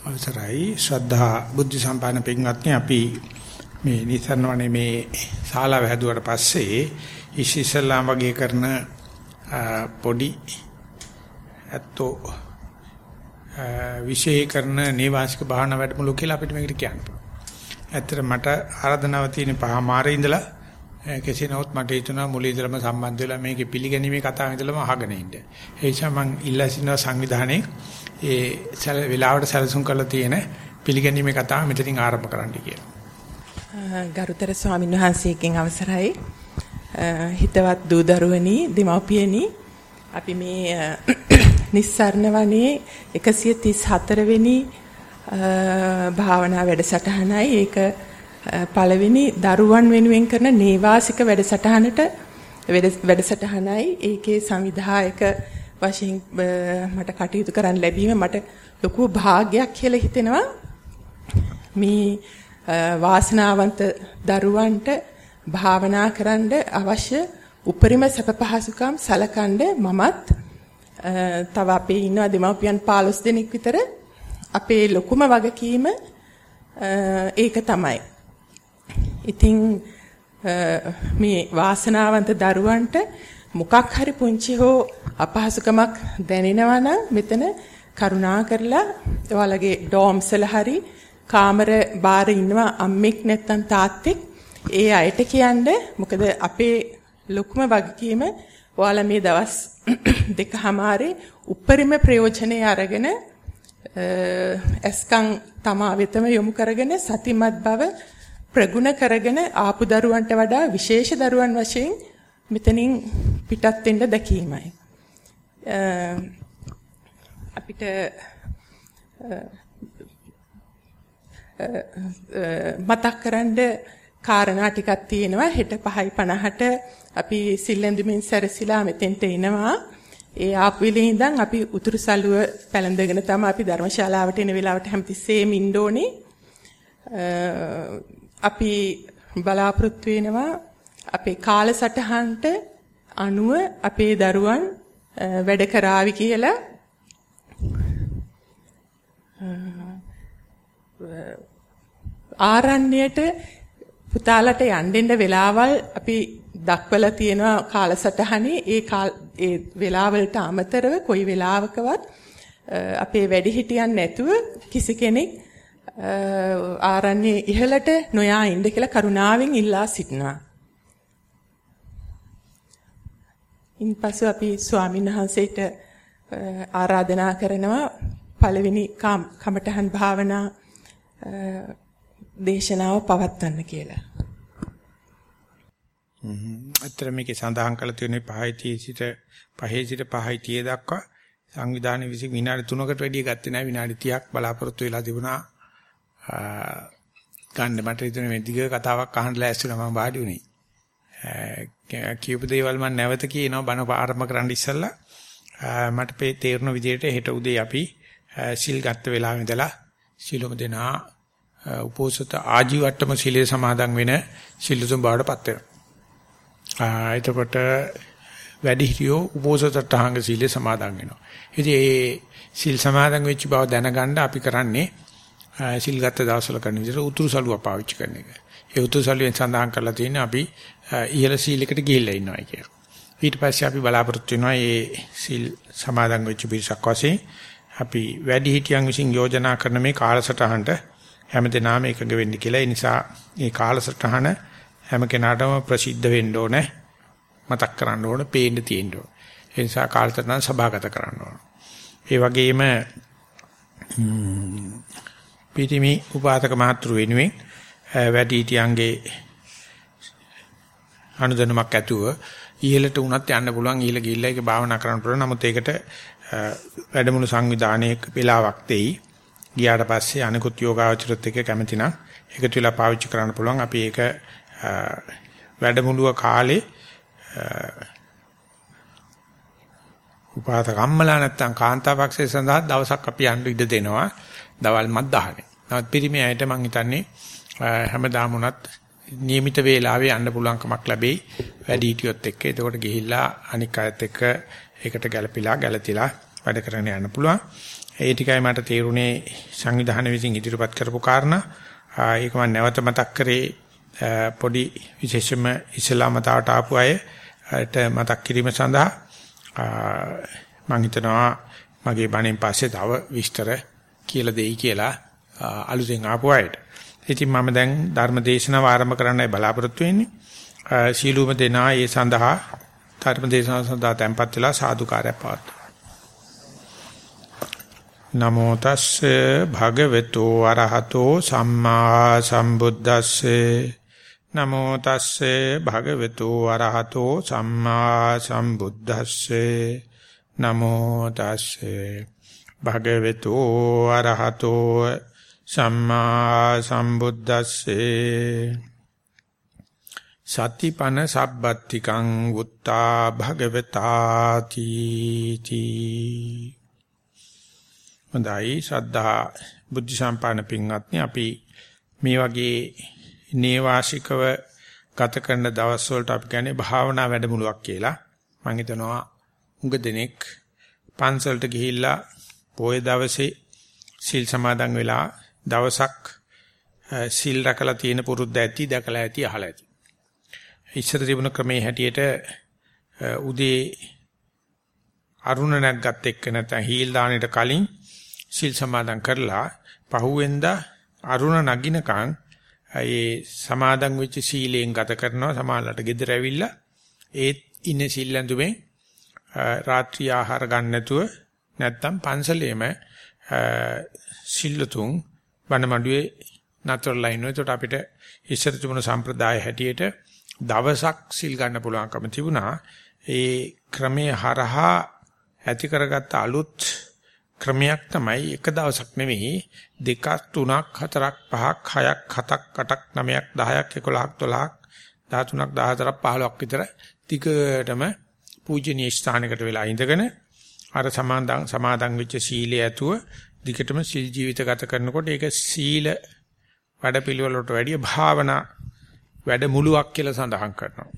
අවසරයි ශ්‍රද්ධා බුද්ධ සම්පන්න පින්වත්නි අපි මේ නිසරණවනේ මේ ශාලාව හැදුවට පස්සේ ඉසිසලාම් වගේ කරන පොඩි ඇත්තෝ විශේෂීකරණ නේවාසික භාවනා වැඩමුළු කියලා අපිට මේකට කියන්න පුළුවන්. ඇත්තට මට ආරාධනාව තියෙන පහමාරේ ඉඳලා කෙසේ නමුත් මට හිතුණා මුලින් ඉඳලම සම්බන්ධ වෙලා මේකේ පිළිගැනීමේ කතාව ඉඳලම අහගෙන ඉන්න. ඒ නිසා මම ඉල්ලා සිටිනවා සංවිධානයේ ඒ වෙලාවට සැලසුම් කරලා තියෙන පිළිගැනීමේ කතාව මෙතනින් ආරම්භ කරන්න කියලා. ගරුතර ස්වාමීන් වහන්සේගෙන් අවසරයි. හිතවත් දූ දරුවනි, දීමෝපියනි අපි මේ නිස්සරණ වනේ 134 වෙනි භාවනා වැඩසටහනයි. ඒක පළවෙනි දරුවන් වෙනුවෙන් කරන නේවාසික වැඩසටහනට වැඩසටහනයි. ඒකේ සංවිධායක වශයෙන් මට කටයුතු කරන්න ලැබීම මට ලොකු භාගයක් කියලා හිතෙනවා. මේ වාසනාවන්ත දරුවන්ට භාවනා කරන්න අවශ්‍ය උපරිම සැප පහසුකම් සලකන්න මමත් තව අපේ ඉන්නවා දෙමව්පියන් 15 දෙනෙක් විතර අපේ ලොකුම වගකීම ඒක තමයි. ඉතින් මේ වාසනාවන්ත දරුවන්ට මොකක් හරි පුංචි හෝ අපහසුකමක් දැනෙනවා නම් මෙතන කරුණා කරලා ඔයාලගේ ඩෝම්ස් වල හරි කාමර බාර ඉන්නවා අම්මෙක් නැත්තම් තාත්තෙක් ඒ අයට කියන්න මොකද අපේ ලොකුම වගකීම ඔයාලා මේ දවස් දෙකමාරේ උපරිම ප්‍රයෝජනෙ අරගෙන ඇස්කම් තමා වෙතම යොමු කරගෙන සතිමත් බව ප්‍රගුණ කරගෙන ආපු දරුවන්ට වඩා විශේෂ දරුවන් වශයෙන් මෙතනින් පිටත් වෙන්න දැකීමයි. අපිට මතක් කරන්න කාරණා ටිකක් තියෙනවා. හෙට 5යි 50ට අපි සිල්ලඳුමින් සැරසිලා මෙතෙන්ට එනවා. ඒ ආපු වෙලේ ඉඳන් අපි උතුරු සළුව පැලඳගෙන තමයි අපි ධර්මශාලාවට එන වෙලාවට හැමතිස්සෙම ඉන්න ඕනේ. අපි බලාපොරොත්තු වෙනවා අපේ කාලසටහනට අනුව අපේ දරුවන් වැඩ කරાવી කියලා. ආරණ්‍යයට පුතාලට යන්නෙන්න වෙලාවල් අපි දක්වලා තියෙනවා කාලසටහනේ. ඒ ඒ වෙලාවලට අමතරව කොයි වෙලාවකවත් අපේ වැඩිහිටියන් නැතුව කිසි කෙනෙක් ආරණ්‍ය ඉහළට නොයා ඉන්න කියලා කරුණාවෙන් ඉල්ලා සිටිනවා. ඉන්පසු අපි ස්වාමීන් වහන්සේට ආරාධනා කරනවා පළවෙනි කමඨහන් භාවනා දේශනාව පවත්වන්න කියලා. හ්ම්. අතර මේකේ සඳහන් කරලා තියෙන්නේ පහයි තිය සිට පහේ සිට පහයි තිය දක්වා සංවිධානය විසින් විනාඩි 3කට වැඩිය ගත්තේ නැහැ විනාඩි 30ක් බලාපොරොත්තු වෙලා තිබුණා. ගන්න මට හිතුනේ මේ දිග කතාවක් අහන්න ලෑස්තිලා මම වාඩි වුණේ. කියපු දේවල් මම නැවත කියනවා බණ ආරම්භ කරන්න ඉස්සෙල්ලා මට පේ තේරුණ විදිහට හෙට උදේ අපි සිල් ගත්ත වෙලාවෙ ඉඳලා සිළුම දෙනා උපෝසත ආජීවට්ටම සිලේ සමාදන් වෙන සිල්ලුතුන් බවටපත් වෙනවා. එතකොට වැඩිහිටියෝ උපෝසතටහංග සීලේ සමාදන් වෙනවා. ඉතින් ඒ සිල් සමාදන් වෙච්ච බව දැනගන්න අපි කරන්නේ සිල් ගත්ත දවස්වල කරන විදිහට උතුරු සළුව පාවිච්චි කරන එක. ඒ උතුරු සළුවෙන් සඳහන් කරලා තියෙන්නේ අපි ඉහළ සීලයකට ගිහිල්ලා ඉන්නවා කියලා. ඊට පස්සේ අපි බලාපොරොත්තු වෙනවා මේ සීල් සමාදන් වෙච්ච පිරිසක් වශයෙන් අපි වැඩි හිටියන් විසින් යෝජනා කරන මේ කාලසටහනට හැමදෙනාම එකඟ වෙන්න කියලා. ඒ නිසා මේ කාලසටහන හැම කෙනාටම ප්‍රසිද්ධ වෙන්න ඕනේ. මතක් කරන්න ඕනේ, පේන්න තියෙන්න ඕනේ. ඒ නිසා කාලසටහන සභාගත කරන්න ඕනේ. ඒ වගේම පිටිමි උපාතක මාතෘ වෙනුවෙන් වැඩි හිටියන්ගේ අනුදැනුමක් ඇතුව ඉහළට උනත් යන්න පුළුවන් ඉහළ ගිහිල්ලා ඒක භාවනා කරන්න පුළුවන්. නමුත් ඒකට වැඩමුළු සංවිධානයේ වෙලාවක් දෙයි. ගියාට පස්සේ අනිකුත් යෝගාචරත් එක්ක කැමති නම් එකතු වෙලා පාවිච්චි කරන්න පුළුවන්. අපි ඒක වැඩමුළුව කාලේ උපාතකම්මලා නැත්තම් කාන්තාවක්ෂය සඳහා දවසක් අපි යන්න ඉඩ දෙනවා. දවල් මත් 10නේ. නමුත් පිරිමි ඇයට මං හිතන්නේ හැමදාම උනත් નિયમિત වේලාවේ යන්න පුළුවන්කමක් ලැබෙයි වැඩි හිටියොත් එක්ක. එතකොට ගිහිල්ලා අනික් අයත් එක්ක ඒකට ගැළපිලා ගැළතිලා වැඩ කරගෙන යන්න පුළුවන්. ඒ ටිකයි මට තේරුනේ සංවිධානය විසින් ඉදිරිපත් කරපු කාරණා. ඒක මම නැවත මතක් කරේ පොඩි විශේෂම ඉස්ලාම මතවට ආපු අයට මතක් කිරීම සඳහා මම හිතනවා මගේ බණෙන් පස්සේ තව විස්තර කියලා දෙයි කියලා අලුතෙන් ආපු අයට. ඉතින් මම දැන් ධර්ම දේශනාව ආරම්භ කරන්නයි බලාපොරොත්තු වෙන්නේ. සීලුම දෙනා ඒ සඳහා ධර්ම දේශනාව සඳහා tempත් වෙලා සාදුකාරය පවත්වනවා. නමෝ තස්සේ භගවතු අරහතෝ සම්මා සම්බුද්දස්සේ නමෝ තස්සේ භගවතු අරහතෝ සම්මා සම්බුද්දස්සේ නමෝ තස්සේ භගවතු අරහතෝ සම්මා සම්බුද්දස්සේ. සතිපන සබ්බත්තිකං උත්තා භගවතාති තී. හොඳයි ශ්‍රද්ධා බුද්ධ සම්පාදන පින්වත්නි අපි මේ වගේ නේවාසිකව ගත කරන දවස් වලට අපි කියන්නේ භාවනා වැඩමුළුවක් කියලා. මම හිතනවා උඟ දෙනෙක් පන්සලට ගිහිල්ලා පොයේ දවසේ සිල් සමාදන් වෙලා දවසක් සිල් රැකලා තියෙන පුරුද්ද ඇති දැකලා ඇති අහලා ඇති. ඉස්සර තිබුණ ක්‍රමයේ හැටියට උදේ අරුණ නැග්ගත් එක්ක නැත්නම් හීල් දාණයට කලින් සිල් සමාදන් කරලා පහුවෙන්ද අරුණ නගිනකන් ඒ සමාදන් වෙච්ච සීලයෙන් ගත කරනවා සමාලලට ගෙදර ඇවිල්ලා ඒත් ඉන්නේ සිල් ඇඳුමේ රාත්‍රී ආහාර ගන්න නැතුව නැත්තම් පන්සලේම සිල්ලුතුන් බණමඩුවේ නතරලා ඉන්නවා. ඒකට අපිට ඉස්සර තිබුණු සම්ප්‍රදාය හැටියට දවසක් සිල් ගන්න පුළුවන්කම තිබුණා. ඒ ක්‍රමයේ හරහා ඇති කරගත්ත අලුත් ක්‍රමයක් තමයි එක දවසක් නෙවෙයි දෙකක් තුනක් හතරක් පහක් හයක් හතක් අටක් නවයක් 10ක් 11ක් 12ක් 13ක් 14ක් 15ක් විතර ටිකටම පූජනීය ස්ථානයකට වෙලා ඉඳගෙන අර සමාදන් සමාදන් වෙච්ච සීලය ඇතුව දිගටම සීල් ජීවිත ගත කරනකොට ඒක සීල වැඩපිළිවෙලට වැඩිය භාවනා වැඩමුළුවක් කියලා සඳහන් කරනවා.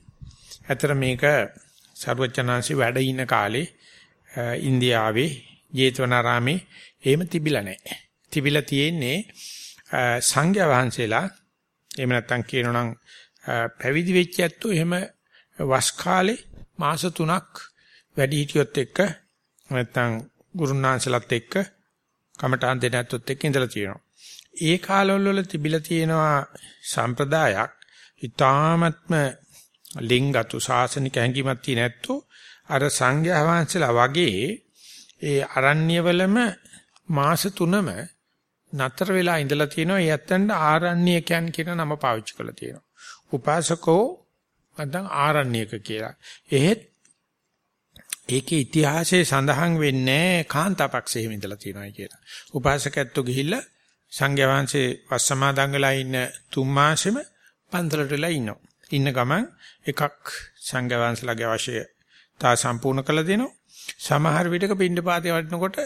ඇතර මේක සර්වචනාංශي වැඩ ඉන්න කාලේ ඉන්දියාවේ ජේතවනාරාමේ එහෙම තිබිලා නැහැ. තිබිලා තියෙන්නේ සංඝයා වහන්සේලා එහෙම නැත්නම් කියනනම් පැවිදි වෙච්ච ඇත්තෝ එහෙම වස් කාලේ මාස 3ක් වැඩි හිටියොත් එක්ක නැත්නම් ගුරුනාංශලත් එක්ක කමඨාන් දෙන්නත් එක්ක ඉඳලා තියෙනවා. ඒ කාලවල වල තිබිලා තියෙනවා සම්ප්‍රදායක් ඊ타මත්ම ලිංගතු සාසනික හැඟීමක් තියෙන ඇත්තෝ අර සංඝයා වහන්සේලා වගේ ඒ අරණ්‍යවලම මාස තුනම නතර වෙලා ඉඳලා තියෙනවා. ඒ ඇත්තන්ට ආරණ්‍යකයන් කියන නම පාවිච්චි කරලා තියෙනවා. උපාසකෝ නැත්නම් ආරණ්‍යක කියලා. එහෙත් ඒකේ ඉතිහාසයේ සඳහන් වෙන්නේ කාන්තාපක්ෂයේ ඉඳලා තියෙනවා කියලා. උපාසකත්තු ගිහිල්ලා සංඝයා වහන්සේ වස් සමාදන් වෙලා ඉන්න තුන් මාසෙම පන්සලට වෙලා ඉන්නවා. ඉන්න ගමන් එකක් සංඝයා වහන්සේලාගේ අවශ්‍ය තා සම්පූර්ණ කළ දෙනවා. සමහර විටක පින්ඩපාතේ වඩනකොට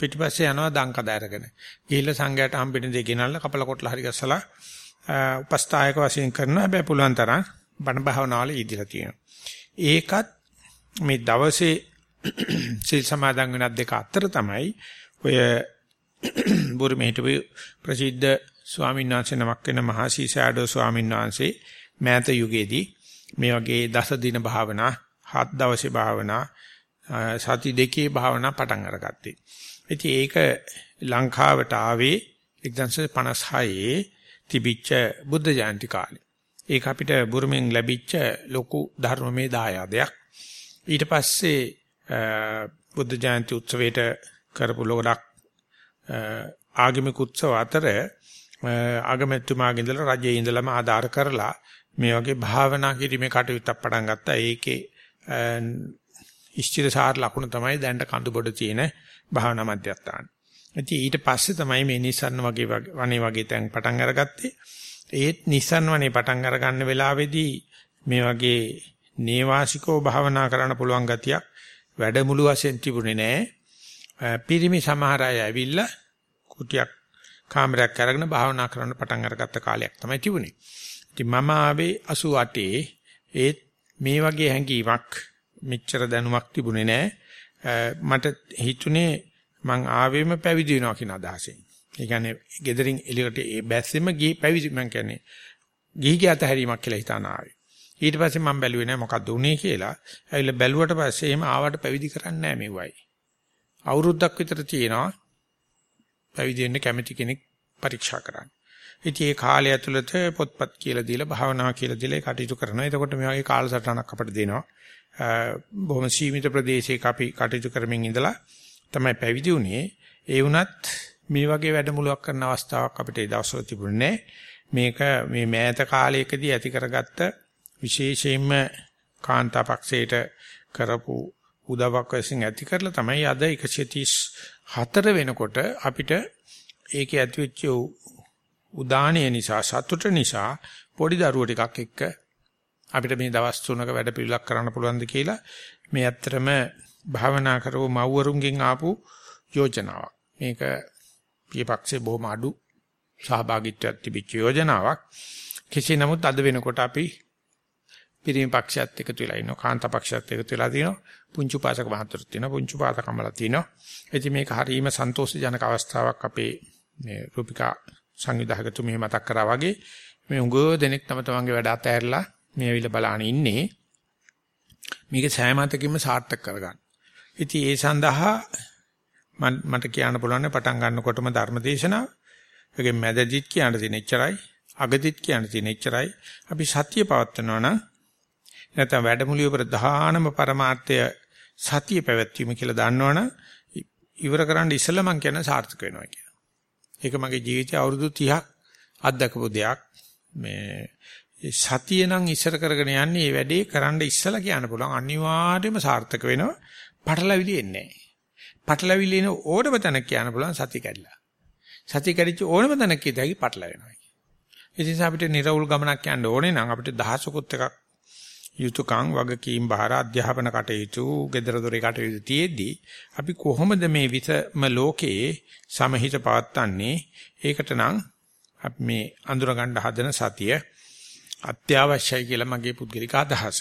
පිටිපස්සේ යනවා දංකද අරගෙන. ගිහිල්ලා සංඝයාට හම්බෙන දේ ගෙනල්ලා කපල කොටලා හරි ගස්සලා උපස්ථායක වශයෙන් කරනවා. හැබැයි පුළුවන් තරම් බණ භාවනාවල ඊදිලා තියෙනවා. ඒකත් මේ දවසේ සිල් සමාදන් වෙනත් දෙක අතර තමයි ඔය බුරුමේ හිටපු ප්‍රසිද්ධ ස්වාමීන් වහන්සේ නමක් වෙන මහා සීසඩෝ ස්වාමීන් වහන්සේ මෑත යුගයේදී මේ වගේ දස දින භාවනා හත් දවසේ භාවනා සති දෙකේ භාවනා පටන් අරගත්තේ. ඉතින් ඒක ලංකාවට ආවේ 1956 තිබිච්ච බුද්ධ ජයන්ති කාලේ. ඒක අපිට බුරුමෙන් ලැබිච්ච ලොකු ධර්මමය දායාදයක්. ඊට පස්සේ බුද්ධ ජයන්ති උත්සවයට කරපු ලොකඩක් ආගමික උත්සව අතර ආගමැතිතුමාගේ ඉඳලා රජයේ ඉඳලාම ආධාර කරලා මේ වගේ භාවනා කිරීමේ කටයුත්තක් පටන් ගත්තා. ඒකේ ඉෂ්ටිරසාර ලකුණ තමයි දැන්ට කඳුබොඩ තියෙන භාවනා මධ්‍යස්ථාන. ඉතින් ඊට පස්සේ තමයි මේ නිසන්න වගේ වනේ වගේ තැන් පටන් අරගත්තේ. ඒත් නිසන් වනේ පටන් අරගන්න වෙලාවේදී මේ වගේ නේවාසිකව භාවනා කරන්න පුළුවන් ගතියක් වැඩමුළු වශයෙන් තිබුණේ නැහැ. පිරිමි සමහර අය ඇවිල්ලා කුටියක් කාමරයක් අරගෙන භාවනා කරන්න පටන් අරගත්ත කාලයක් තමයි තිබුණේ. ඉතින් මම ආවේ 88 ඒත් මේ වගේ හැඟීමක් මෙච්චර දැනුමක් තිබුණේ නැහැ. මට හිතුනේ මං ආවෙම පැවිදි වෙනවා කියන අදහසෙන්. ඒ කියන්නේ gederin එළියට ඒ බැස්සෙම ගිහි පැවිදි මං කියන්නේ ගිහි ගියත හැරීමක් කියලා හිතාන ආවේ. ඊට පස්සේ මම බැලුවේ නෑ මොකද්ද උනේ කියලා. ඇවිල්ලා බැලුවට පස්සේ එහෙම ආවට පැවිදි කරන්නේ නෑ මෙව්වයි. අවුරුද්දක් විතර තියෙනවා පැවිදි වෙන්න කැමති කෙනෙක් පරීක්ෂා කරන්න. ඉතින් ඒ කාලය ඇතුළත පොත්පත් කියලා දීලා භාවනා කියලා දීලා කටයුතු කරනවා. එතකොට මේ වගේ කාලසටහනක් අපිට දෙනවා. බොහොම සීමිත ප්‍රදේශයක අපි කටයුතු කරමින් ඉඳලා තමයි පැවිදි වුණේ. ඒ වුණත් මේ වගේ වැඩමුළුවක් කරන අවස්ථාවක් අපිට ඒ දවස්වල තිබුණේ මේක මේ මෑත කාලයකදී ඇති කරගත්ත විශේෂයෙන්ම කාන්තාපක්ෂයට කරපු උදව්වක් වශයෙන් ඇති කරලා තමයි අද 134 වෙනකොට අපිට ඒකේ ඇතිවෙච්ච උදානය නිසා සතුට නිසා පොඩි දරුවෝ ටිකක් එක්ක අපිට මේ දවස් තුනක වැඩ පිළිලක් කරන්න පුළුවන්ද කියලා මේ ඇත්තටම භාවනා කරව මව්වරුන්ගෙන් ආපු යෝජනාවක්. මේක පියපක්ෂේ බොහොම අඩු සහභාගීත්වයක් තිබිච්ච යෝජනාවක්. කෙසේ නමුත් අද වෙනකොට අපි පිරිමි පක්ෂයත් එකතු වෙලා ඉන්නවා කාන්තා පක්ෂයත් එකතු වෙලා තිනවා පුංචි පාසක මහතුරුත් තිනවා පුංචි පාසකමලා තිනවා ඉතින් මේක හරීම සන්තෝෂජනක අවස්ථාවක් අපේ මේ රූපිකා සංවිධායකතුමිය මතක් කරා වගේ මේ උගෝ දෙනෙක් තම තමන්ගේ වැඩ අතහැරලා මේ ඇවිල්ලා බලන්න ඉන්නේ මේක සෑමතකින්ම සාර්ථක කරගන්න. ඉතින් ඒ සඳහා මට කියන්න පුළුවන් පටන් ගන්නකොටම ධර්මදේශනාව. ඒකේ මැදදිත් කියන්න තියෙන එච්චරයි, අගදිත් කියන්න තියෙන එච්චරයි. අපි සත්‍ය පවත්වනවා නම් නැත්නම් වැඩමුළුවේ ප්‍රධානම પરමාර්ථය සතිය පැවැත්වීම කියලා දන්නවනම් ඉවර කරන්න ඉස්සෙල්ලා මම කියන සාර්ථක වෙනවා කියලා. ඒක මගේ ජීවිතයේ අවුරුදු 30ක් අත්දකපු දෙයක්. මේ සතිය නම් ඉස්සර කරගෙන යන්නේ මේ වැඩේ කරන්න ඉස්සලා කියන්න පුළුවන් අනිවාර්යයෙන්ම සාර්ථක වෙනවා. පටලවිලි එන්නේ නැහැ. පටලවිලි එන ඕනම තැනක කියන්න පුළුවන් සතිය කැඩලා. සතිය කැඩිච්ච ඕනම තැනක කියතයි පටලවෙනවා. ඒ නිසා අපිට නිර්වුල් ගමනක් යන්න ඕනේ නම් අපිට දහසකුත් එකක් යුතුයකම් වගකීම් බාර අධ්‍යාපන කටයුතු gedara dore කටයුතු තියේදී අපි කොහොමද මේ විසම ලෝකයේ සමහිත පවත්න්නේ ඒකට නම් අපි මේ අඳුර ගන්න හදන සතිය අත්‍යවශ්‍යයි කියලා මගේ පුද්ගලික අදහස.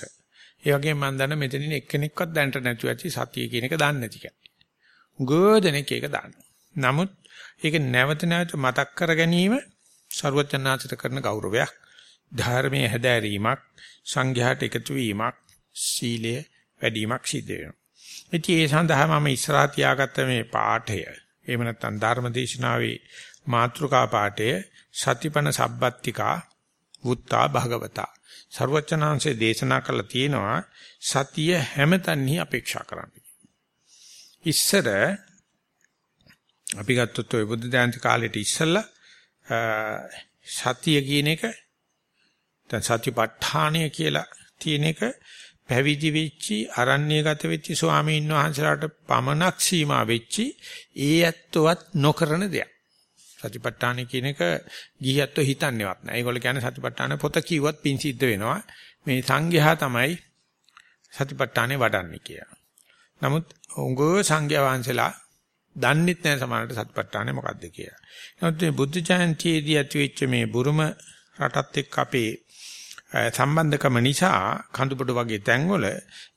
ඒ වගේම මම දන්න මෙතනින් එක්කෙනෙක්වත් දැනට නැතුව ඇති සතිය කියන එක දන්නේ නැති කෙනෙක්. ගොඩනෙක් ඒක දන්නවා. නමුත් ඒක නැවත නැවත මතක් කර ගැනීම ਸਰවඥාචර කරන ගෞරවයක්. ධර්මයේ හැදෑරීමක් සංඝයාට එකතු වීමක් සීලය වැඩිවීමක් සිද්ධ වෙනවා. ඉතින් ඒ සඳහා මම ඉස්සරහා තියාගත්ත මේ පාඨය එහෙම නැත්නම් ධර්මදේශනාවේ මාතෘකා පාඨය සතිපන සබ්බත්තිකා වුත්තා භගවතා ਸਰවචනාංශේ දේශනා කළා තියෙනවා සතිය හැමතන්හි අපේක්ෂා කරන්න. ඉස්සර අපි ගත්තොත් ඔය බුද්ධ දාන්ති කාලේට ඉස්සෙල්ලා සතිය කියන එක දැන් සතිපට්ඨානය කියලා තියෙන එක පැවිදි වෙච්චි අරණ්‍යගත වෙච්චි ස්වාමීන් වහන්සේලාට පමණක් සීමා වෙච්චි ඒ ඇත්තවත් නොකරන දෙයක්. සතිපට්ඨාන කියන එක ගිහියත්ව හිතන්නේවත් නෑ. ඒගොල්ලෝ කියන්නේ සතිපට්ඨාන පොත කිව්වත් පින් සිද්ධ වෙනවා. මේ සංඝයා තමයි සතිපට්ඨානේ වඩන්නේ කියලා. නමුත් උංගෝ සංඝයා වහන්සේලා දන්නෙත් නෑ සමහරට සතිපට්ඨානේ මොකද්ද කියලා. නමුත් මේ බුද්ධ ජයන්තියේදී ඇතිවෙච්ච මේ බුරුම රටත් එක්ක අපේ සම්බන්ධකම නිසා කඳුබඩ වගේ තැන්වල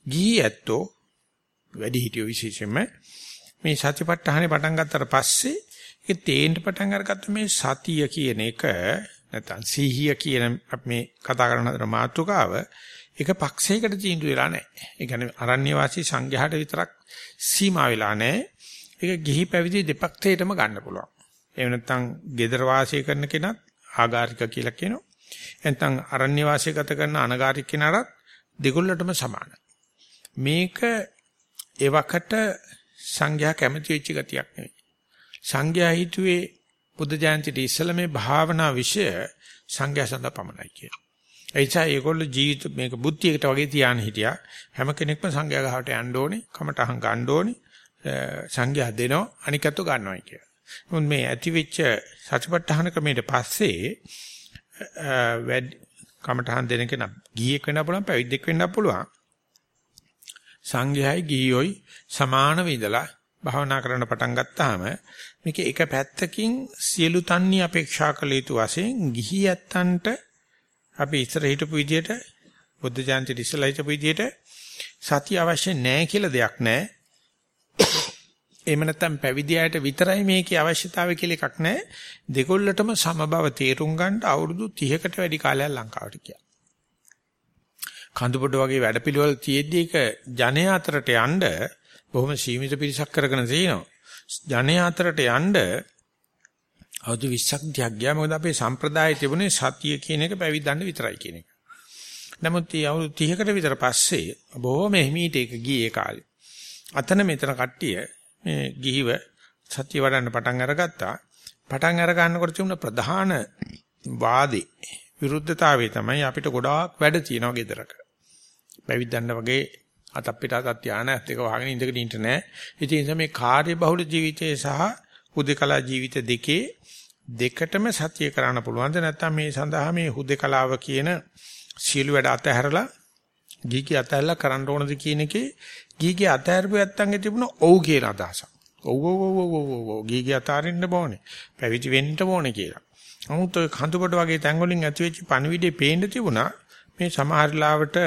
ගිහි ඇත්තෝ වැඩි හිටියෝ විශේෂයෙන්ම මේ සතිපට්ඨානේ පටන් ගත්තට පස්සේ ඒක තේන්න පටන් අරගත්ත මේ සතිය කියන එක නැත්නම් සීහිය කියන මේ කතා කරන අතර මාතෘකාව ඒක පක්ෂයකට තීන්දුව වෙලා නැහැ. ඒ කියන්නේ අරණ්‍ය වාසී සංඝයාට විතරක් සීමා වෙලා නැහැ. ඒක ගිහි පැවිදි දෙපක්ෂයටම ගන්න පුළුවන්. එහෙම නැත්නම් gedara වාසය කරන කෙනත් ආගාරික කියලා කියනවා. නැත්නම් අරණ්‍ය වාසය ගත කරන අනගාരിക කෙනාට දෙගොල්ලටම සමානයි. මේක එවකට සංඝයා කැමති වෙච්ච ගතියක් නෙවෙයි. සංඝයා හිතුවේ බුද්ධ ජයන්තිට ඉස්සෙල්ලා මේ භාවනා විෂය සංඝයා සඳහා පමණයි කියලා. ඒ නිසා ඒගොල්ලෝ ජීවිත මේක බුද්ධියකට වගේ තියාන හිටියා. හැම කෙනෙක්ම සංඝයා ගහවට යන්න ඕනේ, කමටහන් ගන්න ඕනේ, සංඝයා දෙනවා, අනිකත්ව ගන්නවායි කියලා. මොන් මේ ඇති වෙච්ච සතිපට්ඨාන ක්‍රමයට පස්සේ වැඩ කමඨහන් දෙන කෙනා ගිහියෙක් වෙන්න පුළුවන් පැවිද්දෙක් වෙන්න පුළුවන්. සංඝයායි ගිහියොයි සමානව ඉඳලා භාවනා කරන්න පටන් ගත්තාම මේක එක පැත්තකින් සියලු තන්නේ අපේක්ෂා කළ යුතු වශයෙන් ගිහි යත්තන්ට අපි ඉස්සර හිටපු විදියට බුද්ධ ජාන්ති ඉස්සලා හිටපු විදියට සතිය අවශ්‍ය නැහැ කියලා දෙයක් නැහැ. එහෙම නැත්නම් පැවිදියාට විතරයි මේකේ අවශ්‍යතාවය කියලා එකක් නැහැ. දෙකොල්ලටම සමබව තේරුම් ගන්න අවුරුදු 30කට වැඩි කාලයක් ලංකාවට ගියා. කඳුපොඩ වගේ වැඩපිළිවෙල තියෙද්දි ඒක ජනයා අතරට යන්න බොහොම සීමිත පිරිසක් කරගෙන තියෙනවා. ජනයා අතරට යන්න අවුරුදු 20ක් දිහා ගියා මොකද අපේ සම්ප්‍රදායේ තිබුණේ සතිය කියන එක පැවිද්දන්න විතරයි කියන එක. නමුත් මේ අවුරුදු 30කට විතර පස්සේ බොහොම හිමීට ඒක ගියේ කාලේ. අතන මෙතන කට්ටිය මේ ගිහිව සතිය වඩන්න පටන් අරගත්තා. පටන් අර ගන්නකොට තිබුණ ප්‍රධාන වාදේ විරුද්ධතාවය තමයි අපිට ගොඩාක් වැඩ තියෙනවා ගෙදරක. පැවිද්දන්න වගේ අතක් පිට අතක් ධානය දෙක වහගෙන ඉඳගෙන ඉන්න නෑ. ඉතින් මේ කාර්ය බහුල ජීවිතයේ සහ හුදේකලා ජීවිත දෙකේ දෙකටම සතිය කරන්න පුළුවන්ද නැත්නම් මේ සඳහා මේ හුදේකලාව කියන සියලු වැඩ අතහැරලා ගීකී අතහැරලා කරන්න ඕනද කියන එකේ ගීකී අතහැරපු නැත්තන්ගේ තිබුණ ඔව් කියන අදහසක්. ඔව් ඔව් ඔව් ඔව් ඔව් ඔව් ගීකී අතාරින්න ඕනේ. පැවිදි වෙන්න ඕනේ කියලා. නමුත් ඔය කඳුබඩ වගේ තැන් වලින් ඇති වෙච්ච පණිවිඩේ පේන්න තිබුණා මේ සමහර ලාවට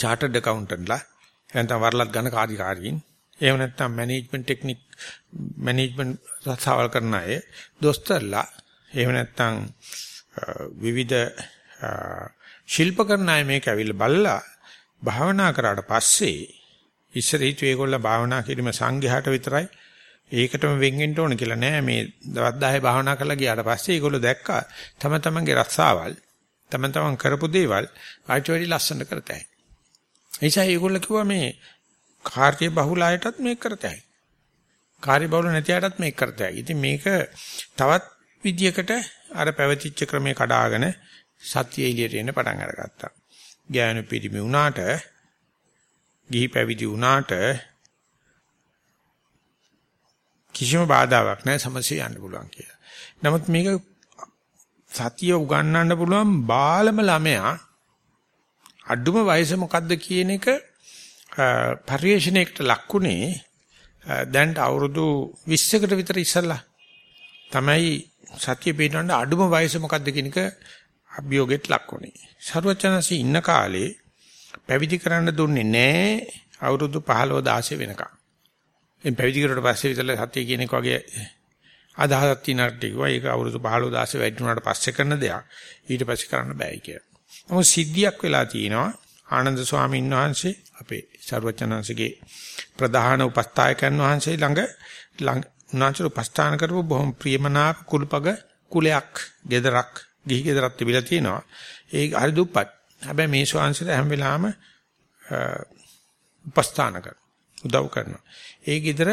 chartered accountantලා නැත්නම් වරලත් ගන්න කාර්යකාරීන් එහෙම නැත්නම් මැනේජ්මන්ට් ටෙක්නික් මැනේජ්මන්ට් රසාවල් කරන අය දොස්තරලා එහෙම නැත්නම් විවිධ ශිල්ප කරන අය මේක ඇවිල්ලා බලලා භාවනා කරාට පස්සේ ඉස්සර හිතුව ඒගොල්ලෝ භාවනා කිරීම සංඝයාට විතරයි ඒකටම වෙන්ගෙන්න ඕන කියලා නෑ මේ දවස් 10 භාවනා කරලා ගියාට පස්සේ ඒගොල්ලෝ දැක්කා තම තමන්ගේ රස්සාවල් තම තමන් කරපු දේවල් ආයෙත් වැඩි ලස්සන කරතයි. එයිසා ඒගොල්ලෝ කිව්වා මේ කාර්ය බහුල අයටත් මේක කරතයි. කාර්ය බහුල නැති අයටත් මේක කරතයි. ඉතින් මේක තවත් විදියකට අර පැවතිච්ච ක්‍රමේ කඩාගෙන සත්‍ය එළියට එන්න පටන් අරගත්තා. ඥාන පිරිමි වුණාට ගිහි පැවිදි වුණාට කිසිම බාධාවක් නැහැ සමසේ යන්න පුළුවන් කියලා. නමුත් මේක සතිය උගන්වන්න පුළුවන් බාලම ළමයා අඩුම වයස මොකද්ද කියන එක පරිශ්‍රණයකට ලක්ුණේ දැන් අවුරුදු 20කට විතර ඉස්සලා තමයි සතිය පිටවන්න අඩුම වයස මොකද්ද කියන එක අභියෝගෙත් ලක්ුණේ. සරුවචනසි ඉන්න කාලේ පැවිදි කරන්න දුන්නේ නැහැ අවුරුදු 15 16 වෙනකම්. එම් පැවිදි කරුවට පස්සේ විතර සතිය කියන එක වගේ අදහසක් තියෙනට කිව්වා ඒක අවුරුදු 15 16 වැඩි වුණාට පස්සේ කරන දෙයක්. ඊට පස්සේ කරන්න බෑ කියලා. මොකද සිද්ධියක් වෙලා තියෙනවා ආනන්ද ස්වාමීන් වහන්සේ අපේ සර්වචනංශගේ ප්‍රධාන උපස්ථායකයන් වහන්සේ ළඟ ළඟ උනාචර උපස්ථාන කරපු බොහොම ප්‍රියමනාප කුල්පග කුලයක් ගෙදරක් ගිහි ගෙදරක් තිබිලා තියෙනවා. ඒ හරි දුප්පත්. හැබැයි මේ ශාංශයට හැම වෙලාවෙම උපස්ථාන කර උදව් කරනවා. ඒ ගෙදර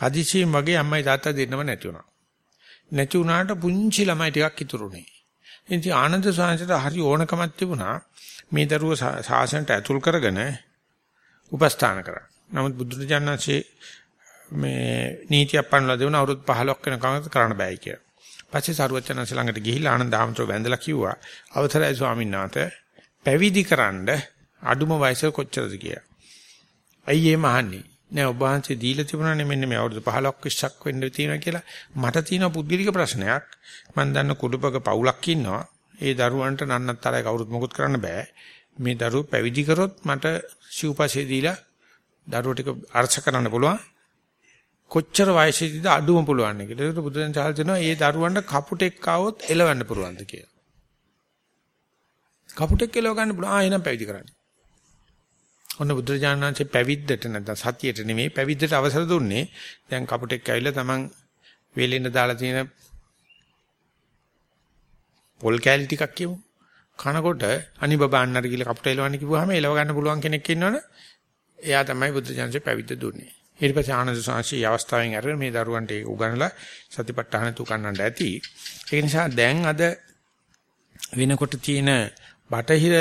හදිසියෙන් වගේ අම්මයි තාත්තා දෙන්නම නැති වුණා. නැති වුණාට පුංචි ළමයි ටිකක් ඉතුරුනේ. ඉතින් ආනන්ද ශාංශයට හරි ඕනකමක් තිබුණා මේ දරුව ශාසනයට ඇතුල් කරගෙන උපස්ථාන කරා. නමුත් බුදුරජාණන්සේ මේ නීතියක් පනවලා දෙවන අවුරුදු 15ක් වෙනකම් කරන්න බෑයි කියලා. පස්සේ සරුවචනන්සේ ළඟට ගිහිල්ලා ආනන්ද ආමතුරු වැඳලා කිව්වා අවසරයි ස්වාමීන් වහන්සේ පැවිදි කරන්න අඩුම වයස කොච්චරද කියලා. අයියේ එහෙම අහන්නේ. නෑ ඔබ වහන්සේ දීලා තිබුණානේ මෙන්න මේ අවුරුදු 15ක් 20ක් වෙන්න තියෙනවා කියලා. මට තියෙන පුද්ගලික ප්‍රශ්නයක්. මම දන්න කුඩුපක පවුලක් ඉන්නවා. ඒ දරුවන්ට නන්නත්තරයි කවුරුත් මොකුත් කරන්න බෑ. මේ දරුවෝ පැවිදි කරොත් මට සිව්පස්සේ දීලා දරුවෝ ටික අර්ථ කරන්න පුළුවන්. කොච්චර වයසේදීද අඩුම පුළුවන් කියලා. ඒකට බුදුන් චාල් දෙනවා ඒ දරුවන්ට කපුටෙක් ආවොත් එලවන්න පුළුවන්ද කියලා. කපුටෙක් එලව ගන්න පුළුවන්. ආ එහෙනම් පැවිදි කරන්න. ඔන්න බුදුරජාණන්සේ පැවිද්දට නැත්නම් සතියට නෙමෙයි පැවිද්දට අවසර දුන්නේ. දැන් කපුටෙක් ඇවිල්ලා Taman වේලෙන්න දාලා තියෙන පොල් කෑලි ටිකක් කියමු. කනකොට අනි බබා අන්නර කියලා කපුට එලවන්න කිව්වහම එලව ගන්න පුළුවන් කෙනෙක් ඉන්නවනේ. එයා තමයි බුදුරජාණන්සේ පැවිද්ද දුන්නේ. ඊට පස්සේ ආනන්ද සාංශී අවස්ථාවෙන් අරගෙන මේ දරුවන්ට ඒක උගන්වලා සතිපට්ඨාන තුකන්නට ඇති. ඒ නිසා දැන් අද වෙනකොට තියෙන බටහිර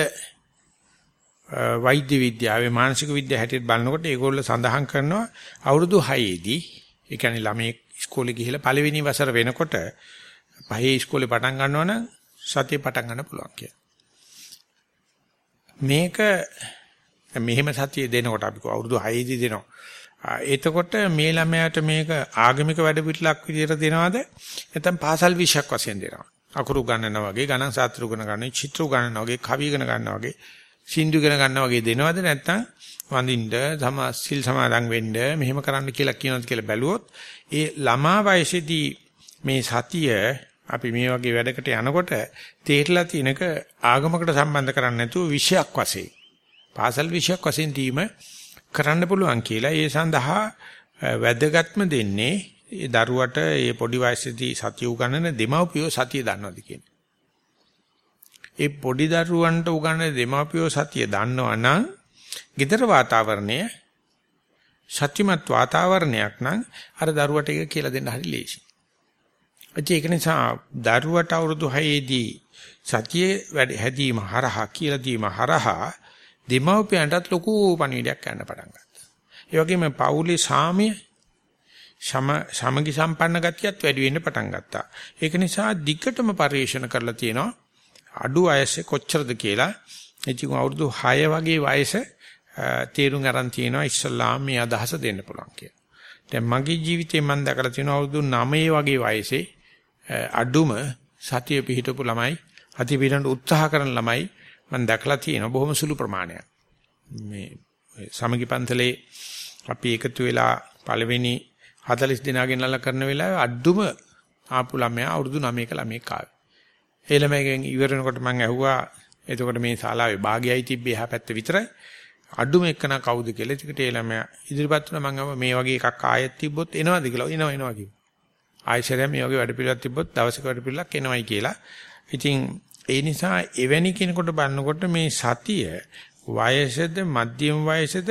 වෛද්‍ය විද්‍යාවේ මානසික විද්‍යාව හැටියට බලනකොට ඒගොල්ලෝ සඳහන් කරනවා අවුරුදු 6 දී ඒ කියන්නේ ළමයි ඉස්කෝලේ ගිහිල්ලා පළවෙනි වසර වෙනකොට පහේ ඉස්කෝලේ පටන් ගන්නවා නම් සතිය පටන් ගන්න පුළුවන් කියලා. මේක මෙහෙම සතිය දෙනකොට අපි අවුරුදු 6 දී දෙනවා. එතකොට මේ ළමයාට මේක ආගමික වැඩ පිළිලක් විදියට දෙනවද? නැත්නම් පාසල් විෂයක් වශයෙන් දෙනවද අකුරු ගන්නනවා වගේ ගණන් ශාස්ත්‍ර උගන ගන්න චිත්‍ර උගන්වනවා වගේ කවි ඉගෙන ගන්නවා වගේ සින්දු ඉගෙන ගන්නවා වගේ දෙනවද? නැත්නම් වඳින්න සම සිල් සමාදන් වෙන්න මෙහෙම කරන්න කියලා කියනවාද කියලා බැලුවොත් ඒ ළමා වයසේදී මේ සතිය අපි මේ වගේ වැඩකට යනකොට තේරලා තියෙනක ආගමකට සම්බන්ධ කරන්නේ නැතුව විෂයක් වශයෙන්. පාසල් විෂයක් වශයෙන් දීම කරන්න පුළුවන් කියලා ඒ සඳහා වැදගත්ම දෙන්නේ ඒ දරුවට ඒ පොඩි වයසේදී සතිය උගන්නන දෙමව්පියෝ සතිය දන්නවද කියන. ඒ පොඩි දරුවන්ට උගන්නන දෙමව්පියෝ සතිය දන්නවා නම් gedara වාතාවරණය සත්‍යමත් වාතාවරණයක් නම් අර දරුවට ඒක කියලා දෙන්න හරි ලේසි. ඒක නිසා දරුවට අවුරුදු 6 දී සතියේ වැඩ හැදීම හරහා කියලා දීම හරහා දෙමව්පියන්ටත් ලොකු පණිවිඩයක් ගන්න පටන් ගත්තා. ඒ වගේම පවුලේ සාමය සම සමගි සම්පන්න ගතියත් වැඩි වෙන්න පටන් ගත්තා. ඒක නිසා දිගටම පරිශන කරලා තියෙනවා අඩු වයසේ කොච්චරද කියලා. ඉතින් අවුරුදු 6 වගේ වයස තේරුම් අරන් තියෙනවා ඉස්ලාම් මේ අදහස දෙන්න පුළුවන් කියලා. දැන් මගේ ජීවිතේ මම දැකලා තියෙනවා අවුරුදු 9 වගේ වයසේ අඩුම සතිය පිහිටපු ළමයි අති පිටරට උත්සාහ කරන ළමයි මම දැකලා තියෙනවා බොහොම සුළු ප්‍රමාණයක්. මේ සමගි පන්තලේ අපි එකතු වෙලා පළවෙනි 40 දිනාගෙන් ලල කරන වෙලාවේ අඩුම ආපු ළමයා අවුරුදු 9ක ළමෙක් ආවේ. ඒ ළමයෙන් ඉවර වෙනකොට මම ඇහුවා එතකොට මේ ශාලාවේ භාගයයි තිබ්බේ එහා පැත්ත විතරයි. අඩුම එක්කන කවුද කියලා. ඒකට ඒ ළමයා ඉදිරිපත් වුණා මම මේ වගේ එකක් ආයෙත් තිබ්බොත් එනවද කියලා. එනවා එනවා කිව්වා. ආයෙසරම් මේ වගේ වැඩ පිළිවෙලක් තිබ්බොත් දවසක වැඩ පිළිවෙලක් එනවයි කියලා. ඉතින් ඒ නිසා එවැනි කෙනෙකුට බලනකොට මේ සතිය වයසද මධ්‍යම වයසද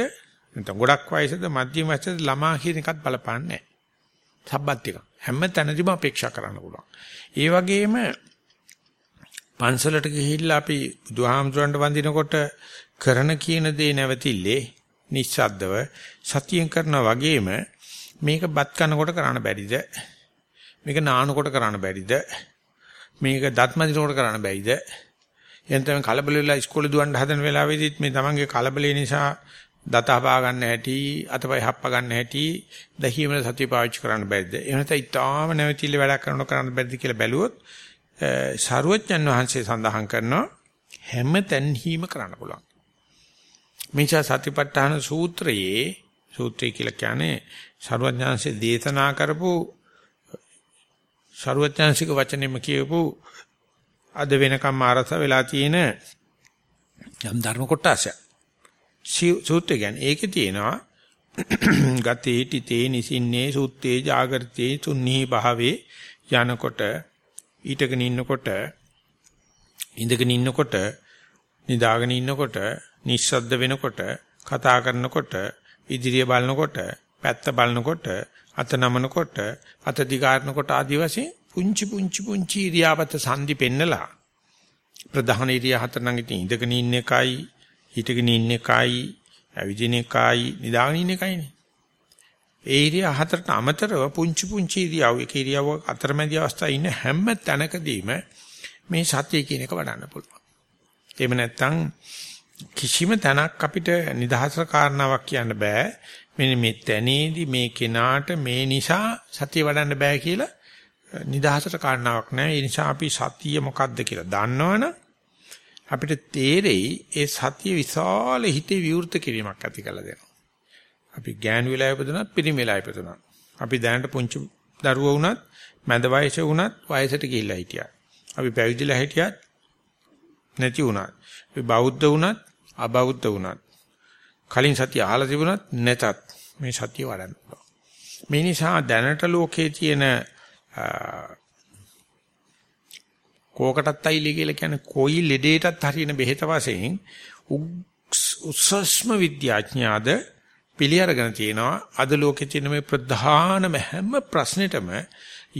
නැත්නම් ගොඩක් වයසද මධ්‍යම වයසද ළමා කියන එකත් බලපාන්නේ නැහැ. සබ්බත් එක. හැම තැනදීම අපේක්ෂා කරන්න පුළුවන්. ඒ වගේම පන්සලට ගිහිල්ලා අපි බුදුහාමුදුරන්ට වඳිනකොට කරන කියන දේ නැවතිල්ලේ නිස්සද්දව සතියෙන් කරන වගේම මේක බත් කනකොට කරන්න බැරිද? මේක නානකොට කරන්න බැරිද? මේක දත්මදිනකොට කරන්න බැයිද? එතෙන් කලබල වෙලා ඉස්කෝලේ දුවන්න හදන වෙලාවෙදිත් මේ තමන්ගේ කලබලේ නිසා දත හපා ගන්න හැටි, අතපය හප්පා ගන්න හැටි, දහිමල සතිය පාවිච්චි කරන්න බැරිද? එහෙම නැත්නම් ඊටාම නැවතිල්ල වැඩක් කරනකොට කරන්න බැරිද කියලා බැලුවොත් සරුවච්චන් වහන්සේ සඳහන් කරනවා හැම තැන්හිම කරන්න පුළුවන්. මේචා සතිපට්ඨාන සූත්‍රයේ සූත්‍රය කියලා කියන්නේ සරුවඥාන්සේ දේශනා කරපු ਸਰවඥාන්සික වචනෙම කියවපු අද වෙනකම් ආරස වෙලා තියෙන යම් ධර්ම කොටසක්. සූත්‍රය කියන්නේ ඒකේ තියෙනවා ගතේ තිතේ නිසින්නේ සුත්තේ జాగර්තේ තුන්නී භාවේ යනකොට ඊටගෙන ඉන්නකොට ඉඳගෙන ඉන්නකොට නිදාගෙන ඉන්නකොට නිස්සද්ද වෙනකොට කතා කරනකොට ඉදිරිය බලනකොට පැත්ත බලනකොට අත නමනකොට අත දිගාරනකොට ආදි වශයෙන් පුංචි පුංචි පුංචි ඉරියාපත සංදි පෙන්නලා ප්‍රධාන ඉරියා හතර නම් ඉතින් ඉඳගෙන ඉන්න එකයි හිටගෙන ඉන්න එකයි ඇවිදින එකයි නිදාගෙන ඉන්න එකයිනේ. ඒ ඉරියා හතරට අමතරව පුංචි පුංචි ඉරියව් එක ඉරියව් අතරමැදි අවස්ථාවේ ඉන්න හැම තැනකදීම මේ සත්‍ය කියන එක වඩන්න පුළුවන්. එහෙම නැත්නම් කිසිම තැනක් අපිට නිදහසට කාරණාවක් කියන්න බෑ. මෙන්න මේ තැනේදී මේ කෙනාට මේ නිසා සතිය වඩන්න බෑ කියලා නිදහසට කාරණාවක් නැහැ. ඒ නිසා අපි සතිය මොකක්ද කියලා දන්නවනම් අපිට තේරෙයි ඒ සතිය විශාල හිතේ විවෘත කිරීමක් ඇති කරලා දෙනවා. අපි ගෑනු වෙලා ඉපදුනත් පිරිමි වෙලා ඉපදුනත් අපි දැනට පුංචි දරුවෝ වුණත් මැද වයසේ වුණත් වයසට ගිහිල්ලා හිටියා. අපි පැවිදිලා හිටියත් නැති වුණත්. අපි බෞද්ධ වුණත් අබෞද්ධ වුණත් කලින් සතිය අහලා තිබුණත් නැතත් මේ සතිය වඩන්න පුළුවන්. මේ නිසා දැනට ලෝකේ තියෙන කෝකටත් අයිලි කියලා කියන්නේ කොයි ලෙඩේටත් හරියන බෙහෙත වශයෙන් උස්සස්ම විද්‍යාඥයාද පිළි අරගෙන තියෙනවා අද ලෝකේ තියෙන මේ ප්‍රධානම හැම ප්‍රශ්නෙටම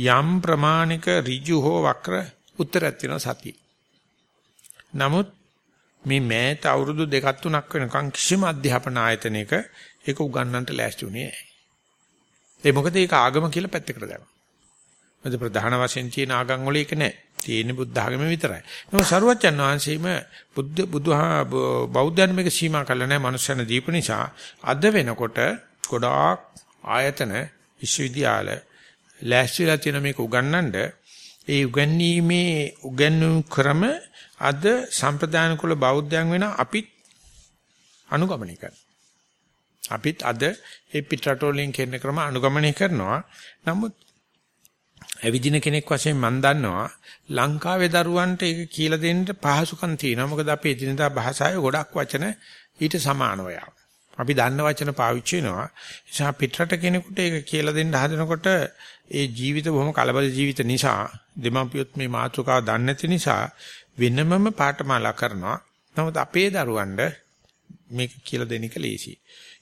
යම් ප්‍රමාණික ඍජු හෝ වක්‍ර උත්තරයක් තියෙනවා සතිය. නමුත් මේ මෑත අවුරුදු දෙකක් තුනක් වෙනකන් කිසිම අධ්‍යාපන ආයතනයක ඒක උගන්වන්නට ලෑස්තිුනේ නැහැ. ඒ මොකද ඒක ආගම කියලා පැත්තකට දානවා. මොකද ප්‍රධාන වශයෙන් තියෙන ආගම් වල ඒක නැහැ. තියෙන්නේ බුද්ධ ආගම විතරයි. නමුත් සරුවච්චන් වහන්සේම බුද්ධ බුදුහා බෞද්ධයන් මේක සීමා කළා නැහැ මනුස්සයන දීප නිසා අද වෙනකොට ගොඩාක් ආයතන විශ්වවිද්‍යාල ලෑස්තිලා තියෙන මේක උගන්වන්නද ඒ උගන්වීමේ උගන්වුම් ක්‍රම අද සම්ප්‍රදාන කුල බෞද්ධයන් වෙන අපිත් අනුගමනය කරනවා. අපිත් අද ඒ පිටරටෝලින් කියන ක්‍රම අනුගමනය කරනවා. නමුත් ඇවිදින කෙනෙක් වශයෙන් මම දන්නවා ලංකාවේ දරුවන්ට ඒක කියලා දෙන්න පහසුකම් තියෙනවා. මොකද අපේ එදිනදා භාෂාවේ ගොඩක් වචන ඊට සමානව අපි දන්න වචන පාවිච්චි වෙනවා. ඒ නිසා පිටරට කෙනෙකුට ඒක කියලා දෙන්න හදනකොට ඒ ජීවිත බොහොම කලබල ජීවිත නිසා දෙමාපියොත් මේ මාතෘකාව දන්නේ නැති නිසා වෙනමම පාඨමාලා කරනවා. නමුත් අපේ දරුවන්ට මේක කියලා දෙන එක ලේසියි.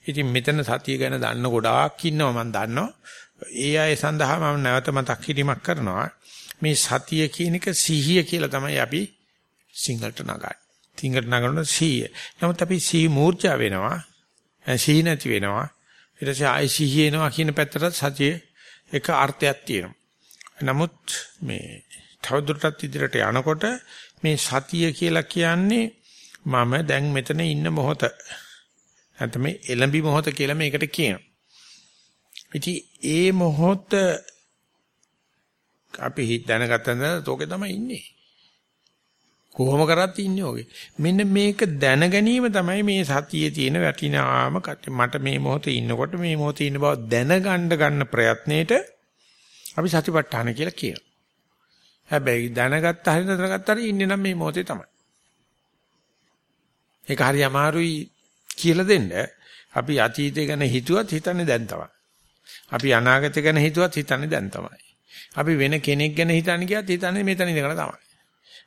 ඉතින් මෙතන සතිය ගැන දන්න ගොඩාක් ඉන්නවා මම දන්නවා. ඒ අය සඳහා මම නැවත මතක් කිරීමක් කරනවා. මේ සතිය කියන එක සිහිය කියලා තමයි අපි සිංහලට නගන්නේ. සිංහලට නගනකොට සිහිය. නමුත් අපි සිහි මූර්ජා වෙනවා. සිහි නැති වෙනවා. ඊට පස්සේ ආයි සිහිය එනවා කියන පැත්තට සතිය එක අර්ථයක් තියෙනවා. නමුත් මේ තවදුරටත් ඉදිරියට යනකොට මේ සතිය කියලා කියන්නේ මම දැන් මෙතන ඉන්න මොහොත නැත්නම් මේ එළඹි මොහොත කියලා මේකට කියනවා. ඉතින් ඒ මොහොත අපි දැනගත්තද තෝකේ තමයි ඉන්නේ. කොහොම කරත් ඉන්නේ ඔගේ. මෙන්න මේක දැන ගැනීම තමයි මේ සතියේ තියෙන වටිනාම මට මේ මොහොතේ ඉන්නකොට මේ මොහොතේ ඉන්න බව දැනගන්න ගන්න ප්‍රයත්නයේට අපි සතිපට්ඨාන කියලා කියනවා. හැබැයි දැනගත්ත හරිය දැනගත්ත හරිය ඉන්නේ නම් මේ මොහොතේ තමයි. ඒක හරි අමාරුයි කියලා දෙන්න අපි අතීතය ගැන හිතුවත් හිතන්නේ දැන් තමයි. අපි අනාගතය ගැන හිතුවත් හිතන්නේ දැන් තමයි. අපි වෙන කෙනෙක් ගැන හිතන්නේ කියත් හිතන්නේ මෙතන ඉඳගෙන තමයි.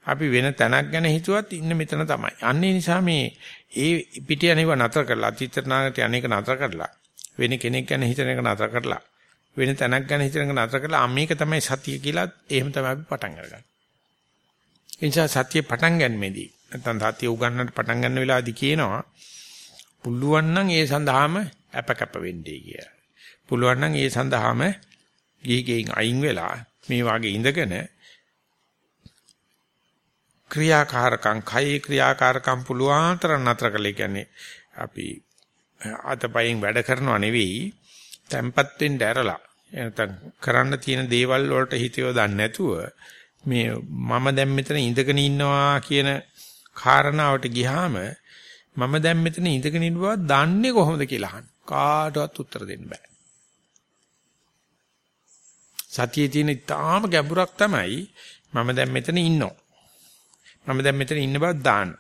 අපි වෙන තැනක් ගැන හිතුවත් ඉන්න මෙතන තමයි. අන්න ඒ නිසා මේ ඒ පිට යනව නතර කරලා අතීත නාගත අනේක නතර කරලා වෙන කෙනෙක් ගැන හිතන එක නතර කරලා වෙන තැනක් ගැන හිතන එක නතර කරලා මේක තමයි සතිය කියලා එහෙම තමයි අපි පටන් අරගන්නේ. ඒ නිසා සතිය පටන් ගන්නෙදී නැත්නම් සතිය උගන්නන්න පටන් ගන්න වෙලාවදී කියනවා පුළුවන් නම් ඒ සඳහාම අපකප වෙන්නේ කියලා. පුළුවන් නම් ඒ සඳහාම ගිහිගෙන් අයින් වෙලා මේ වාගේ ඉඳගෙන ක්‍රියාකාරකම් කයි ක්‍රියාකාරකම් පුළුවන් තරම් නතර කළේ කියන්නේ අපි අතපයින් වැඩ කරනවා නෙවෙයි තැම්පත් වෙන්න ඇරලා නැත්නම් කරන්න තියෙන දේවල් වලට හිතියව දන්නේ නැතුව මේ මම දැන් මෙතන ඉඳගෙන ඉන්නවා කියන කාරණාවට ගියාම මම දැන් මෙතන ඉඳගෙන ඉන්න බව දන්නේ කොහොමද කියලා අහන්න. කාටවත් උත්තර දෙන්න බෑ. සතියේ තියෙන ඊටාම ගැඹුරක් තමයි මම දැන් මෙතන ඉන්නෝ. මම දැන් මෙතන ඉන්න බව දාන්න.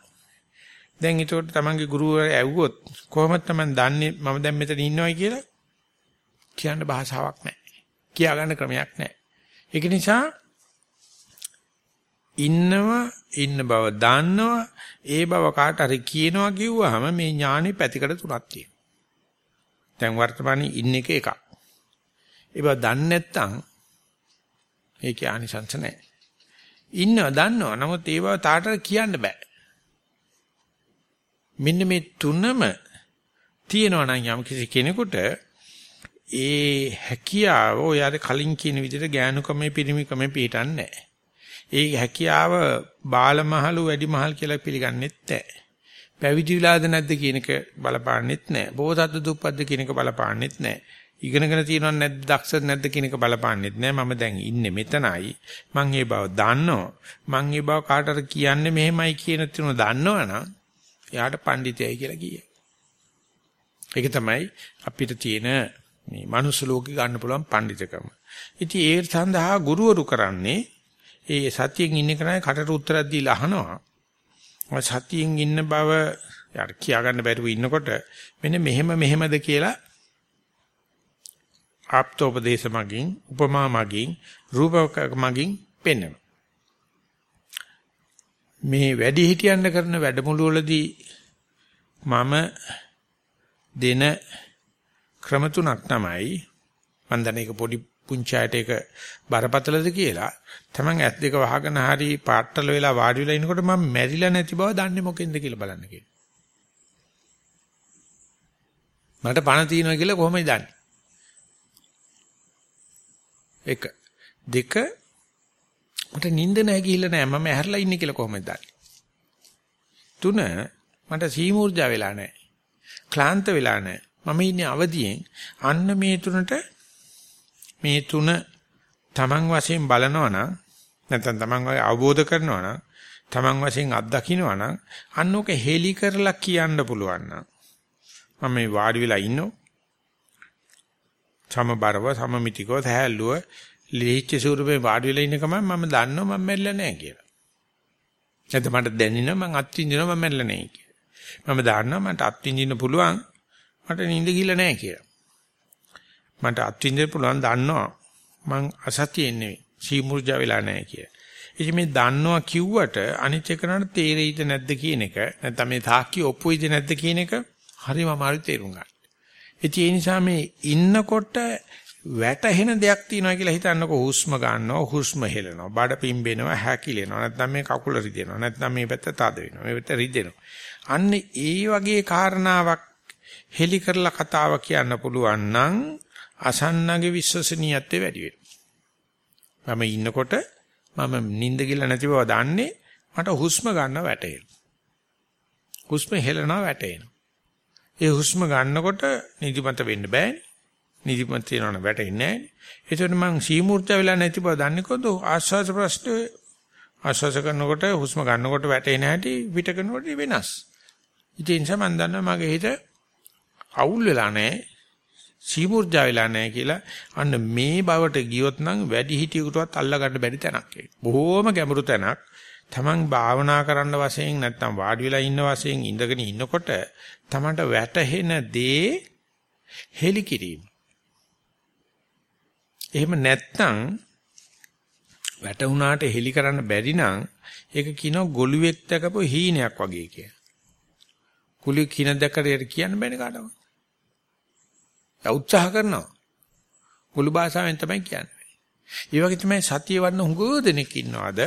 දැන් ඒකට තමන්ගේ ගුරුවරයා ඇව්වොත් කොහොමද තමන් දන්නේ මම දැන් මෙතන ඉන්නවයි කියලා? කියන්න භාෂාවක් නැහැ. කියා ගන්න ක්‍රමයක් නැහැ. ඒක නිසා ඉන්නවා ඉන්න බව දන්නවා ඒ බව කාට හරි කියනවා කිව්වහම මේ ඥානෙ පැතිකඩ තුනක් තියෙනවා. දැන් වර්තමානයේ ඉන්න එක එකක්. ඒ බව දන්නේ නැත්නම් ඒකේ ආනිසංස නැහැ. ඉන්නවා දන්නවා නමුත් ඒ බව තාට කියන්න බෑ. මෙන්න මේ තුනම තියෙනවා නම් යම් කිසි කෙනෙකුට ඒ හැකියාව ඔයාට කලින් කියන විදිහට ගෑනුකමේ පිරිමිකමේ පිටින්නේ නැහැ. ඒ හැකියාව බාලමහලු වැඩිමහල් කියලා පිළිගන්නෙත් නැහැ. පැවිදි විලාද නැද්ද කියන එක බලපාන්නෙත් නැහැ. බෝසත් දුප්පත්ද කියන එක බලපාන්නෙත් නැහැ. ඉගෙනගෙන තියෙනවද නැද්ද දක්ෂ නැද්ද කියන එක බලපාන්නෙත් නැහැ. මම දැන් ඉන්නේ මෙතනයි. මං ඒ බව දන්නවා. මං ඒ බව කාටද කියන්නේ මෙහෙමයි කියන තුන දන්නවනම් එයාට පඬිතයයි කියලා කියයි. ඒක තමයි අපිට තියෙන මේ මනුස්ස ලෝකේ ගන්න පුළුවන් පඬිතකම. ඉතින් ඒ සඳහා ගුරුවරු කරන්නේ ඒ සතියෙන් ඉන්න කෙනා කටට උත්තරයක් දීලා අහනවා. සතියෙන් ඉන්න බව යාර කියා ගන්න බැරුව ඉන්නකොට මෙන්න මෙහෙම මෙහෙමද කියලා ආප්තෝපදේශ මගින් උපමා මගින් රූපක මගින් පෙන්වනවා. මේ වැඩි හිටියන්න කරන වැඩමුළු වලදී මම දෙන ක්‍රම තුනක් තමයි මම දැන් ඒක පොඩි පුංචායට ඒක බරපතලද කියලා තමන් ඇස් දෙක වහගෙන හරි පාට්ටල වෙලා වාඩි වෙලා ඉනකොට මම මැරිලා නැති බව දන්නේ මොකෙන්ද කියලා බලන්න කියලා. මට පණ තියෙනවා කියලා කොහොමද දන්නේ? එක දෙක මට නිින්ද නැහැ ගිහිල්ලා නැහැ මම ඇහැරලා ඉන්නේ කියලා කොහොමද දන්නේ? තුන මට සීමුර්ජා වෙලා නැහැ. ක්ලාන්ත වෙලා නැහැ. මම ඉන්නේ අවදියෙන්. අන්න මේ තුනට මේ තුන තමන් වශයෙන් බලනවා නම් නැත්නම් තමන් වගේ අවබෝධ කරනවා නම් තමන් වශයෙන් අත්දකින්නවා නම් අන්න ඔක හෙලි කරලා කියන්න පුළුවන් නම් මම මේ වාඩි වෙලා ඉන්නෝ. සමබරව සමමිතිකව තැහැල්ලුව ලිහිච්ච ස්වරූපේ වාඩි වෙලා ඉන්න ගමන් මම දන්නවා මම මැරිලා නැහැ කියලා. නැත්නම් මට දැනෙනවා මං අත්විඳිනවා මම මැරිලා නැහැ කියලා. මම දන්නවා මට අත්විඳින්න පුළුවන් මට නිින්ද ගිහලා නැහැ කියලා. මට අත්විඳින්න පුළුවන් දන්නවා මං අසතියෙන් නෙවෙයි සීමුර්ජා වෙලා නැහැ කියලා. ඉතින් මේ දන්නවා කිව්වට අනිත් එකනට තේරෙයිද නැද්ද කියන එක නැත්නම් මේ තාක්කිය ඔප්පු වෙයිද නැද්ද කියන එක හරිම අමාරු තේරුම් ගන්න. ඉතින් ඒ නිසා මේ ඉන්නකොට වැටහෙන දෙයක් තියෙනවා කියලා හිතන්නකො හුස්ම ගන්නවා හුස්ම හෙලනවා බඩ පිම්බෙනවා හැකිලෙනවා නැත්නම් මේ කකුල රිදෙනවා නැත්නම් මේ පැත්ත තද වෙනවා මේ පැත්ත රිදෙනවා අන්න ඒ වගේ කාරණාවක් හෙලි කරලා කතාව කියන්න පුළුවන් නම් අසන්නගේ විශ්වසනීයත්වය වැඩි වෙනවා මම ඉන්නකොට මම නිින්ද ගිල්ල නැති බව දන්නේ මට හුස්ම ගන්න වැටෙනවා හුස්ම හෙලනවා වැටෙනවා ඒ හුස්ම ගන්නකොට නිදිමත වෙන්න බෑනේ නිදිමත තියනවනේ වැටෙන්නේ නැහැ. ඒතකොට මං සීමුර්ත වෙලා නැති බව දන්නේ කොහොමද? ආශ්වාස ප්‍රශ්න ආශ්වාස කරනකොට හුස්ම ගන්නකොට වැටෙන්නේ නැහැටි පිට කරනකොට වෙනස්. ඉතින් ඒ නිසා මම දන්නවා මගේ හිත අවුල් වෙලා නැහැ. සීමුර්ජා වෙලා නැහැ කියලා අන්න මේ බවට ගියොත් නම් වැඩි හිටියෙකුටවත් අල්ලා ගන්න බැරි තැනක් ඒක. බොහොම ගැඹුරු තැනක්. Taman භාවනා කරන්න වශයෙන් නැත්තම් වාඩි වෙලා ඉන්න වශයෙන් ඉඳගෙන ඉන්නකොට Tamanට වැටහෙන දේ හෙලි කිරීම. එහෙම නැත්නම් වැටුණාට හෙලි කරන්න බැරි නම් ඒක කියනවා ගොළුෙක් දැකපු හීනයක් වගේ කියලා. කුලි කින දැකරේට කියන්න බෑනේ කාටවත්. ඒ උත්සාහ කරනවා. ගොළු භාෂාවෙන් තමයි කියන්නේ. ඒ වගේ තමයි සතිය වන්න හුඟ දෙනෙක් ඉන්නවාද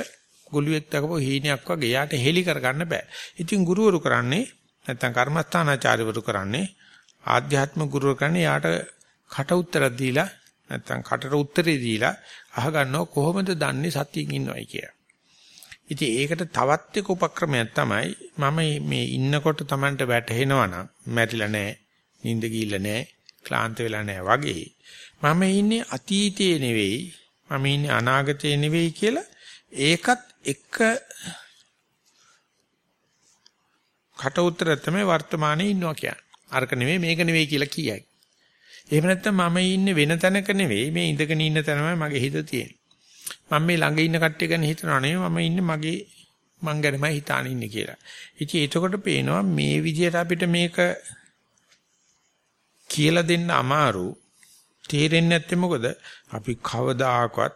ගොළුෙක් දැකපු හීනයක් වගේ යාට හෙලි කරගන්න බෑ. ඉතින් ගුරුවරු කරන්නේ නැත්නම් කර්මස්ථානාචාර්යවරු කරන්නේ ආධ්‍යාත්ම ගුරුවරු කරන්නේ යාට කට උත්තරක් දීලා නැත්තම් කටට උත්තරේ දීලා අහගන්නව කොහොමද දන්නේ සතියෙන් ඉන්නවයි කියලා. ඉතින් ඒකට තවත් එක උපක්‍රමයක් තමයි මම මේ ඉන්නකොට Tamanට වැටහෙනවා නම් මැරිලා නැහැ, නිින්ද ගිහිල්ලා නැහැ, ක්ලාන්ත වෙලා නැහැ වගේ. මම ඉන්නේ අතීතයේ නෙවෙයි, මම ඉන්නේ අනාගතයේ නෙවෙයි කියලා ඒකත් එක කට උතර තමයි වර්තමානයේ ඉන්නවා කියන්නේ. අරක නෙවෙයි මේක නෙවෙයි කියලා කියයි. එහෙම නැත්නම් මම ඉන්නේ වෙන තැනක නෙවෙයි මේ ඉඳගෙන ඉන්න තැනමයි මගේ හිත තියෙන්නේ. මම මේ ළඟ ඉන්න කට්ටිය ගැන හිතනවා නෙවෙයි මම ඉන්නේ මගේ මං ගැනමයි හිතාන ඉන්නේ කියලා. ඉතින් එතකොට පේනවා මේ විදිහට අපිට මේක කියලා දෙන්න අමාරු තේරෙන්නේ නැත්තේ මොකද? අපි කවදාකවත්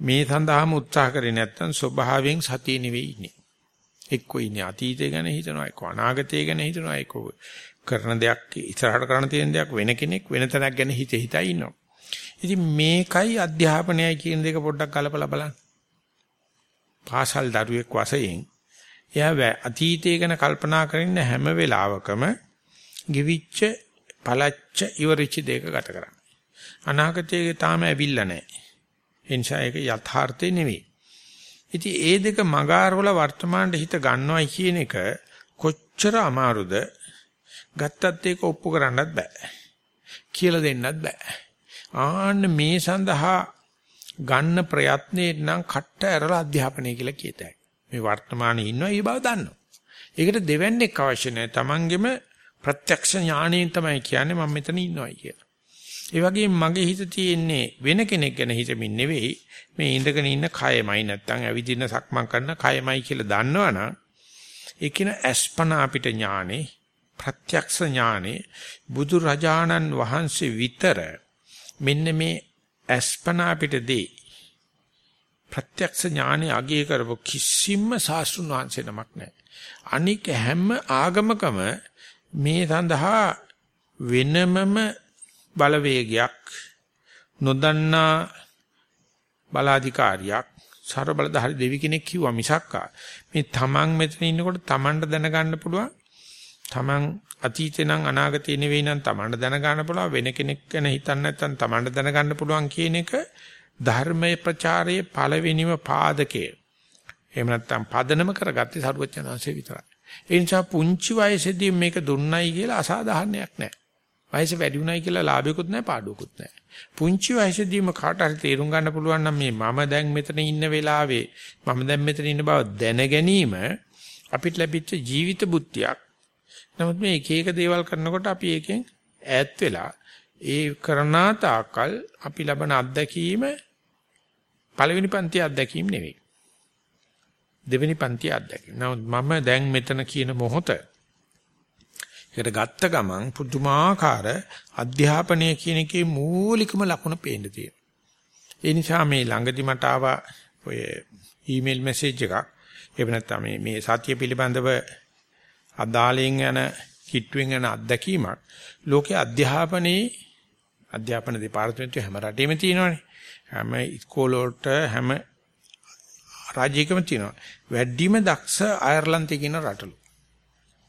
මේ සඳහාම උත්සාහ කරේ නැත්තම් ස්වභාවයෙන් සතිය නෙවෙයි ඉන්නේ. එක්කෝ ඉන්නේ අතීතය ගැන හිතනවා එක්කෝ අනාගතය ගැන හිතනවා එක්කෝ කරන දෙයක් ඉස්සරහට කරන්න තියෙන දෙයක් වෙන කෙනෙක් වෙන තැනක් ගැන හිත හිතා ඉන්නවා. ඉතින් මේකයි අධ්‍යාපනයයි කියන දෙක පොඩ්ඩක් කලබල බලන්න. පාසල් දරුවෙක් වශයෙන් එයා අතීතය ගැන කල්පනා කරන හැම වෙලාවකම ගිවිච්ච පළච්ච ඉවරිච්ච දෙක ගත කරන්නේ. අනාගතයේ තාම ඇවිල්ලා නැහැ. එනිසා ඒක යථාර්ථය නෙවෙයි. ඉතින් ඒ දෙක මගාරවල වර්තමානයේ හිත ගන්නවයි කියන එක කොච්චර අමාරුද ගත්තත් ඒක ඔප්පු කරන්නත් බෑ. කියලා දෙන්නත් බෑ. ආන්න මේ සඳහා ගන්න ප්‍රයත්නේ නම් කට්ට ඇරලා අධ්‍යාපනය කියලා කියතයි. මේ වර්තමානයේ ඉන්නවා ඒ බව දන්නවා. ඒකට දෙවන්නේක් අවශ්‍ය නැහැ. Tamangema ප්‍රත්‍යක්ෂ ඥාණයෙන් තමයි කියන්නේ මම මෙතන ඉන්නවයි කියලා. ඒ වගේම මගේ හිත තියෙන්නේ වෙන කෙනෙක් ගැන හිතමින් නෙවෙයි මේ ඉඳගෙන ඉන්න කයමයි නැත්තම් ඇවිදින සක්මන් කරන කයමයි කියලා දන්නවනම් ඒ කියන අස්පනා අපිට ඥානේ ප්‍රත්‍යක්ෂ ඥානේ බුදු රජාණන් වහන්සේ විතර මෙන්න මේ අස්පනා පිටදී ප්‍රත්‍යක්ෂ ඥානේ අගය කරපු කිසිම සාස්ෘණ වංශේ නමක් නැහැ. අනික හැම ආගමකම මේ සඳහා වෙනමම බලවේගයක් නොදන්නා බලාධිකාරියක් සර බලධාරි දෙවි කෙනෙක් කිව්වා මිසක්කා මේ තමන් මෙතන ඉන්නකොට තමන්ට දැනගන්න පුළුවන් තමන් අතීතේ නම් අනාගතේ නෙවෙයි නම් තමන්ට දැනගන්න පුළුවන් වෙන කෙනෙක් ගැන හිතන්න නැත්නම් තමන්ට දැනගන්න පුළුවන් කියන එක ධර්මයේ ප්‍රචාරයේ පළවෙනිම පාදකය. එහෙම නැත්නම් පදනම කරගත්තේ සරුවචනාංශේ විතරයි. ඒ නිසා පුංචි වයසේදී මේක දුන්නයි කියලා අසාධාරණයක් නැහැ. වයස වැඩි උනායි කියලා ලාභයක්වත් නැහැ පාඩුවක්වත් නැහැ. පුංචි වයසේදීම කාට හරි තේරුම් ගන්න පුළුවන් නම් මේ මම දැන් මෙතන ඉන්න වෙලාවේ මම දැන් මෙතන ඉන්න බව දැන ගැනීම අපිට ලැබිච්ච ජීවිත බුද්ධියක් නමුත් මේ එක එක දේවල් කරනකොට අපි එකෙන් ඈත් වෙලා ඒ කරනා තාකල් අපි ලබන අත්දැකීම පළවෙනි පන්ති අත්දැකීම් නෙවෙයි. දෙවෙනි පන්ති අත්දැකීම්. නමුත් මම දැන් මෙතන කියන මොහොත ඒකට ගත්ත ගමන් පුදුමාකාර අධ්‍යාපනය කියන එකේ මූලිකම ලකුණ පේන්න තියෙනවා. ඒ නිසා මේ ළඟදි මට ආවා ඔය ඊමේල් මැසේජ් එකක්. එහෙම නැත්නම් මේ මේ සත්‍ය පිළිබඳව අදාළෙන් යන කිට්ටුවෙන් යන අත්දැකීමක්. ලෝකයේ අධ්‍යාපනයේ අධ්‍යාපන දෙපාර්තමේන්තුව හැම රටේම තියෙනවානේ. හැම ඉස්කෝලවලට හැම රාජ්‍යයකම තියෙනවා. වැඩිම දක්ෂ අයර්ලන්තේ කියන රටලු.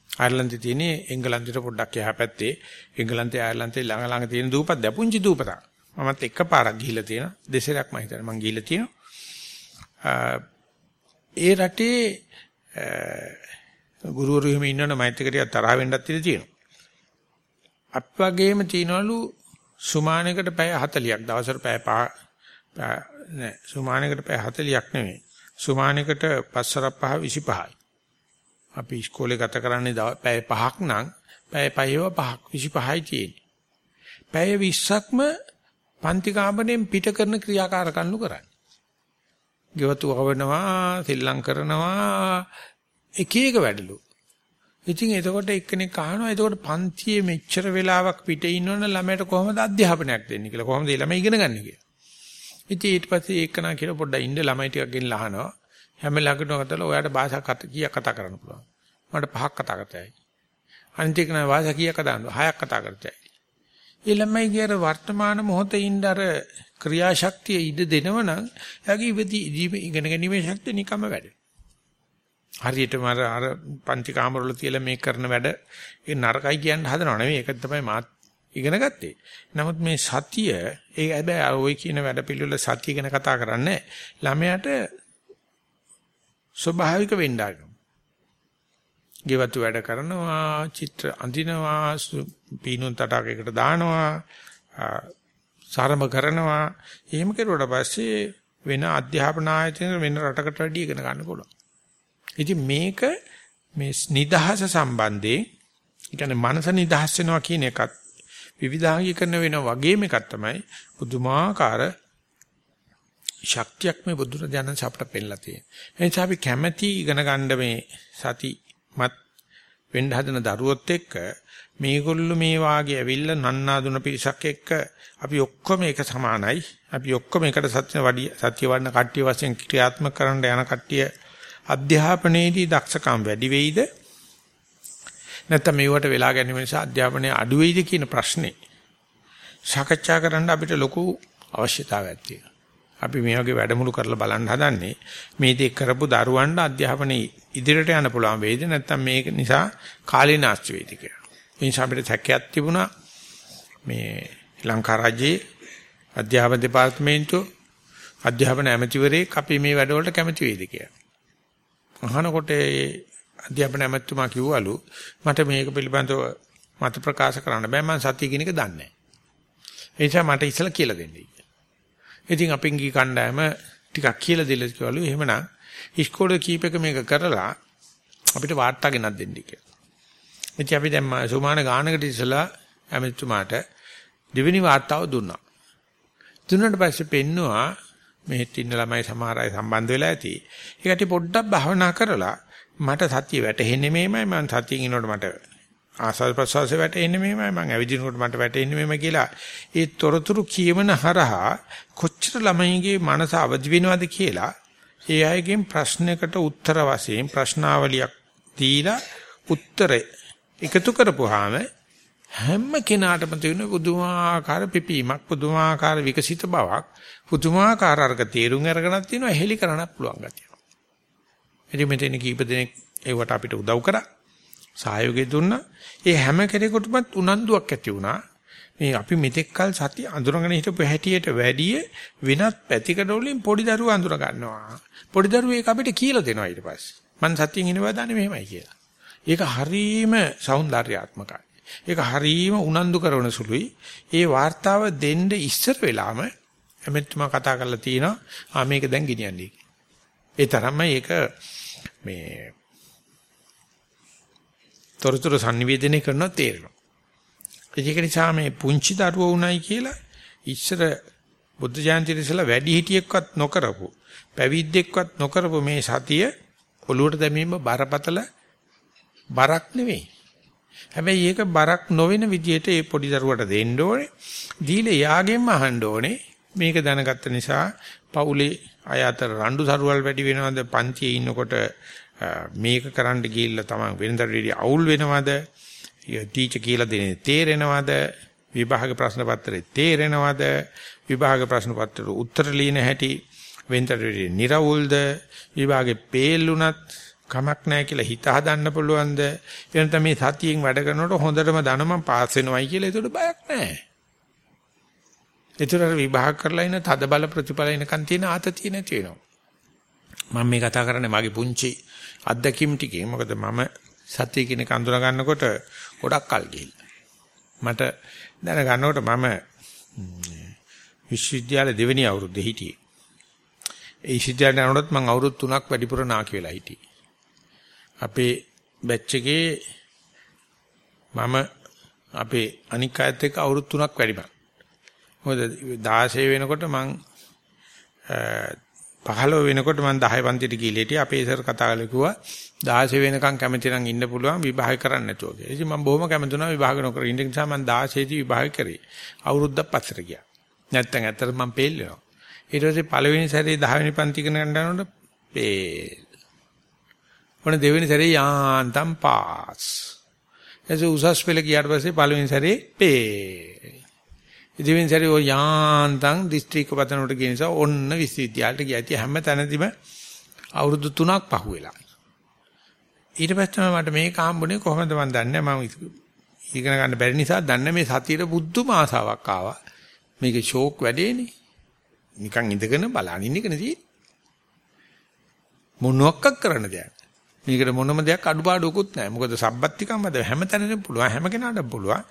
අයර්ලන්තේ තියෙන්නේ එංගලන්තයට පොඩ්ඩක් එහා පැත්තේ. එංගලන්තේ අයර්ලන්තේ ළඟ ළඟ තියෙන දූපත් දැපුංචි දූපතක්. මමත් එකපාරක් ගිහිල්ලා තියෙනවා. දෙසරක් මම හිතන්නේ මම ගිහිල්ලා තියෙනවා. ඒ රටේ ගුරුවරු එහෙම ඉන්නවනේ මෛත්‍රිකරිය තරහ වෙන්නත් ඉඩ තියෙනවා. අප වගේම තියනවලු සුමානයකට පැය 40ක් දවසට පැය 5 නෑ සුමානයකට පැය 40ක් නෙමෙයි. සුමානයකට පස්සර පහ 25යි. අපි ඉස්කෝලේ ගත කරන්නේ පැය 5ක් නම් පැය 5ව 5ක් 25යි තියෙන්නේ. පැය 20ක්ම පන්ති කාමරයෙන් පිට කරන ක්‍රියාකාරකම්ලු කරන්නේ. ගෙවතු වවනවා, සෙල්ලම් කරනවා, එක එක වැඩලු. ඉතින් එතකොට එක්කෙනෙක් අහනවා එතකොට පන්තියේ මෙච්චර වෙලාවක් පිටේ ඉන්නවනම් ළමයට කොහොමද අධ්‍යාපනයක් දෙන්නේ කියලා කොහොමද ඒ ළමයි ඉගෙන ගන්න කියලා. ඉතින් ඊට පස්සේ එක්කනා කියලා පොඩ්ඩක් ඉන්න ළමයි ටිකක් ගෙනලා අහනවා. හැම ළඟටම කතලා ඔයාට භාෂා කීයක් කතා කරන්න පුළුවන්. මට පහක් කතා කරතයි. අනිත් එක නා භාෂා කීයක් කතා කරනවද? හයක් කතා කරතයි. ඒ ළමයි කියන වර්තමාන මොහොතේ ඉන්න අර ක්‍රියාශක්තිය ඉඩ දෙනවනම් එයාගේ ඉගෙන ගැනීමේ ශක්තිය නිකම්ම වැඩි. හරියටම අර අර පන්ති කාමරවල තියලා මේ කරන වැඩ ඒ නරකයි කියන්න හදනව නෙවෙයි ඒක තමයි මාත් ඉගෙන ගත්තේ. නමුත් මේ සතිය ඒ හැබැයි ওই කියන වැඩ පිළිවෙල සතිය ගැන කතා කරන්නේ ළමයාට ස්වභාවික වෙන්න ආගම. ගෙවතු වැඩ කරනවා, චිත්‍ර අඳිනවා, පීනුන් තටාකයකට දානවා, සාරම කරනවා. එහෙම කරුවට පස්සේ වෙන අධ්‍යාපන ආයතන වෙන රටකට වැඩි ඉගෙන ගන්න පුළුවන්. ඉතින් මේක මේ නිදහස සම්බන්ධයෙන් කියන්නේ මනස නිදහස් වෙනවා කියන එකත් විවිධාංගීකරණ වෙන වගේම එකක් තමයි පුදුමාකාර ශක්තියක් මේ බුදුරජාණන් අපට පෙන්නලා තියෙනවා. ඒ නිසා අපි කැමැති ඉගෙන ගන්න මේ සතිමත් වෙන්න හදන දරුවොත් එක්ක මේගොල්ලෝ මේ වාගේ ඇවිල්ලා නන්නාදුන පිරිසක් එක්ක අපි ඔක්කොම එක සමානයි. අපි ඔක්කොම එකට සත්‍ය වඩි සත්‍ය වඩන කට්ටිය වශයෙන් ක්‍රියාත්මක කරන්න යන කට්ටිය අධ්‍යාපනයේදී දක්ෂකම් වැඩි වෙයිද නැත්නම් මේවට වෙලා ගැනීම නිසා අධ්‍යාපනය අඩු වෙයිද කියන ප්‍රශ්නේ සාකච්ඡා කරන්න අපිට ලොකු අවශ්‍යතාවයක් තියෙනවා. අපි මේ වගේ වැඩමුළු කරලා බලන්න හදන්නේ මේ දේ කරපු දරුවන්ට අධ්‍යාපනයේ ඉදිරියට යන්න පුළුවන් වේද නැත්නම් මේක නිසා කාලේ නාස්ති වේද කියලා. ඒ නිසා අපිට හැකියාවක් තිබුණා මේ ලංකා රාජ්‍යයේ අධ්‍යාපන දෙපාර්තමේන්තුව අධ්‍යාපන ඇමතිවරයෙක් අපි මේ වැඩවලට කැමති වේද කියලා. අහනකොට ඒ අධ්‍යාපන ඇමතුමා කිව්වලු මට මේක පිළිබඳව මත ප්‍රකාශ කරන්න බෑ මම සත්‍ය කියන එක දන්නේ නැහැ. ඒ නිසා මට ඉස්සලා කියලා දෙන්න. ඉතින් අපින් ගී කණ්ඩායම ටිකක් කියලා දෙල කිව්වලු එහෙමනම් ඉස්කෝලේ කීපක මේක කරලා අපිට වාර්තා ගෙනත් දෙන්න කියලා. ඉතින් අපි දැන් සුමාන ගානකට ඉස්සලා ඇමතුමාට දෙවෙනි වාර්තාව දුන්නා. දුන්නාට පස්සේ පෙන්නවා මෙහෙත් ඉන්න ළමයි සමහර අය සම්බන්ධ වෙලා ඇති. ඒකට පොඩ්ඩක් භවනා කරලා මට සතිය වැටෙන්නේ මේමයි මම සතියෙන් ඉන්නකොට මට ආසල් ප්‍රසවාසය වැටෙන්නේ මේමයි මම ඇවිදිනකොට මට වැටෙන්නේ මේමයි කියලා ඒ තොරතුරු කියවන හරහා කොච්චර ළමයිගේ මනස අවදි වෙනවද කියලා ඒ අයගෙන් ප්‍රශ්නයකට උත්තර වශයෙන් ප්‍රශ්නාවලියක් දීලා උත්තරේ එකතු කරපුවාම හැම කෙනාටම තියෙන පුදුමාකාර පිපීමක් පුදුමාකාර විකසිත බවක් පුදුමාකාර අර්ග තේරුම් අරගෙනක් තියෙනවා හෙලි කරන්නත් පුළුවන් ගතිය. ඉතින් මෙතන කීප දෙනෙක් ඒවට අපිට උදව් කරා. සහයෝගය දුන්නා. ඒ හැම කෙනෙකුටමත් උනන්දුවක් ඇති වුණා. මේ අපි මෙතෙක් කල සති අඳුරගෙන හිටපු හැටියට වැඩිය වෙනත් පැතිකඩ වලින් පොඩි දරුවෝ අඳුර ගන්නවා. පොඩි දරුවෝ ඒක අපිට කියලා දෙනවා ඊට පස්සේ. මං සතියෙන් ඉනවා දාන්නේ මෙහෙමයි කියලා. ඒක හරීම సౌందర్యාත්මකයි. ඒක හරීම උනන්දු කරන සුළුයි. ඒ වார்த்தාව දෙන්න ඉස්සර වෙලාම එමෙතුමා කතා කරලා තිනවා ආ මේක දැන් ගෙනියන්නේ. ඒ තරම්ම ඒක මේ තොරතුරු sannivedanaya කරනවා තේරෙනවා. ඒක නිසා මේ පුංචි දරුවෝ උණයි කියලා ඉස්සර බුද්ධ ජයන්තිට ඉස්සලා වැඩි හිටියෙක්වත් නොකරපු පැවිද්දෙක්වත් නොකරපු මේ සතිය ඔලුවට දැමීම බරපතල බරක් නෙවෙයි. හැබැයි ඒක බරක් නොවන විදියට ඒ පොඩි දරුවට දෙන්න ඕනේ. දීලා යාගෙන්ම අහන්න ඕනේ. මේක දැනගත්ත නිසා පවුලේ අය අතර රණ්ඩු සරුවල් වැඩි වෙනවද? පන්තියේ ඉන්නකොට මේක කරන්න ගිහිල්ලා තමයි වෙනදට වැඩි අවුල් වෙනවද? ටීචර් කියලා දෙන්නේ තේරෙනවද? විභාග ප්‍රශ්න පත්‍රේ තේරෙනවද? විභාග ප්‍රශ්න පත්‍රේ උත්තර ලියන හැටි වෙනදට වැඩි නිර්වුල්ද? විභාගේ පේල්ුණත් කමක් නැහැ කියලා හිත හදන්න පුළුවන්ද? එනත මේ සතියෙන් වැඩ කරනකොට හොඳටම දනම පාස් වෙනවයි කියලා ඒකට බයක් නැහැ. ඒතර විභාග කරලා ඉන්න තද බල ප්‍රතිඵල එනකන් තියෙන ආතතිය නැති වෙනවා. මම මේ කතා කරන්නේ මගේ පුංචි අත්දැකීම් ටිකේ. මොකද මම සත්‍ය කියන එක අඳුර ගන්නකොට ගොඩක් කල් ගිහිල්ලා. මට දැන ගන්නකොට මම විශ්වවිද්‍යාල දෙවෙනි අවුරුද්දේ හිටියේ. ඒ විශ්වවිද්‍යාලේ යනකොට මම අවුරුදු 3ක් වැඩිපුර නාකි වෙලා හිටියේ. අපේ බැච් එකේ මම අපේ අනික් අයත් එක්ක අවුරුදු 3ක් වැඩිමක්. මොකද 16 වෙනකොට මං 15 වෙනකොට මං 10 පන්තිට ගිහලා හිටියා. අපේ සර් කතා කරලා කිව්වා 16 වෙනකන් කැමති නම් ඉන්න පුළුවන් විභාග කරන්න නැතුව කියලා. ඉතින් මම බොහොම කැමති වුණා විභාග නොකර ඉන්න නිසා මං 16 දී විභාග කරේ. අවුරුද්දක් පස්සට ගියා. නැත්තම් ඇත්තට මං පේල් වෙනවා. ඊට පස්සේ පළවෙනි සැරේ 10 වෙනි පන්ති ඉගෙන ගන්න යනකොට පේල්. ඔන්න දෙවෙනි සැරේ යාන්තම් පාස්. එසේ උසස් පෙළ ගියාට පස්සේ පළවෙනි සැරේ පේල්. ඉතින් සැරේ ඔය යාන්තම් දිස්ත්‍රික්ක පතනකට ගිය නිසා ඔන්න විශ්වවිද්‍යාලයට ගියා. ඉතින් හැම තැනදීම අවුරුදු 3ක් පහුවෙලා. ඊට පස්සේ මට මේක හම්බුනේ කොහොමද මන් දන්නේ මම ඉගෙන ගන්න බැරි නිසා දන්නේ මේ සතියේ බුද්ධම ආසාවක් ආවා. මේක ෂෝක් වැඩේනේ. නිකන් ඉඳගෙන බලන ඉන්න එකනේ තියෙන්නේ. මොනවක් කරන්න දෙයක්. මේකට මොනම දෙයක් අඩුපාඩුවකුත් නැහැ. මොකද සබ්බත්තිකම් මත හැම තැනම පුළුවන් හැම කෙනාටම පුළුවන්.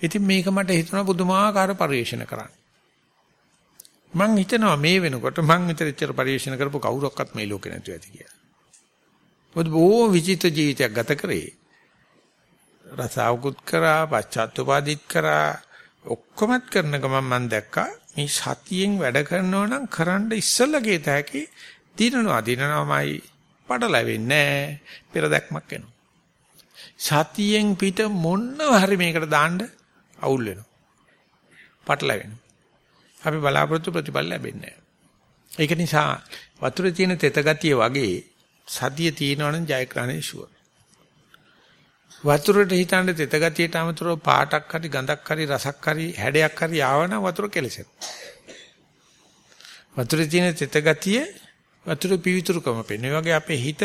ඉතින් මේක මට හිතුණා පුදුමාකාර පරිශන කරන්න. මං හිතනවා මේ වෙනකොට මං විතරච්චර පරිශන කරපු කවුරක්වත් මේ ලෝකේ නැතුව ඇති කියලා. මොකද බොහෝ විචිත්‍ර ජීවිතයක් ගත කරේ. රසාවකුත් කරා, පශ්චාත්තුපාදිත් කරා, ඔක්කොමත් කරන ගමන් මං දැක්කා මේ සතියෙන් වැඩ කරනවා නම් කරන්න ඉස්සෙල්ලා ගිය තැකි දිනනවා දිනනවාමයි පටලැවෙන්නේ නැහැ. පෙර දැක්මක් එනවා. සතියෙන් පිට මොනව හරි මේකට දාන්න අවුල් වෙනවා. පටලැවෙනවා. අපි බලාපොරොත්තු ප්‍රතිඵල ලැබෙන්නේ නැහැ. ඒක නිසා වතුරේ තියෙන තෙත ගතිය වගේ සතිය තියෙනවනම් ජයග්‍රහණය ෂුවර්. වතුරට හිතන්න තෙත ගතියට අමතරව පාටක් හරි ගඳක් හරි රසක් හරි හැඩයක් හරි ආවනම් වතුර කෙලසෙනවා. වතුරේ තියෙන තෙත ගතිය වතුර පිවිතුරුකම පෙන්වන. ඒ වගේ අපේ හිත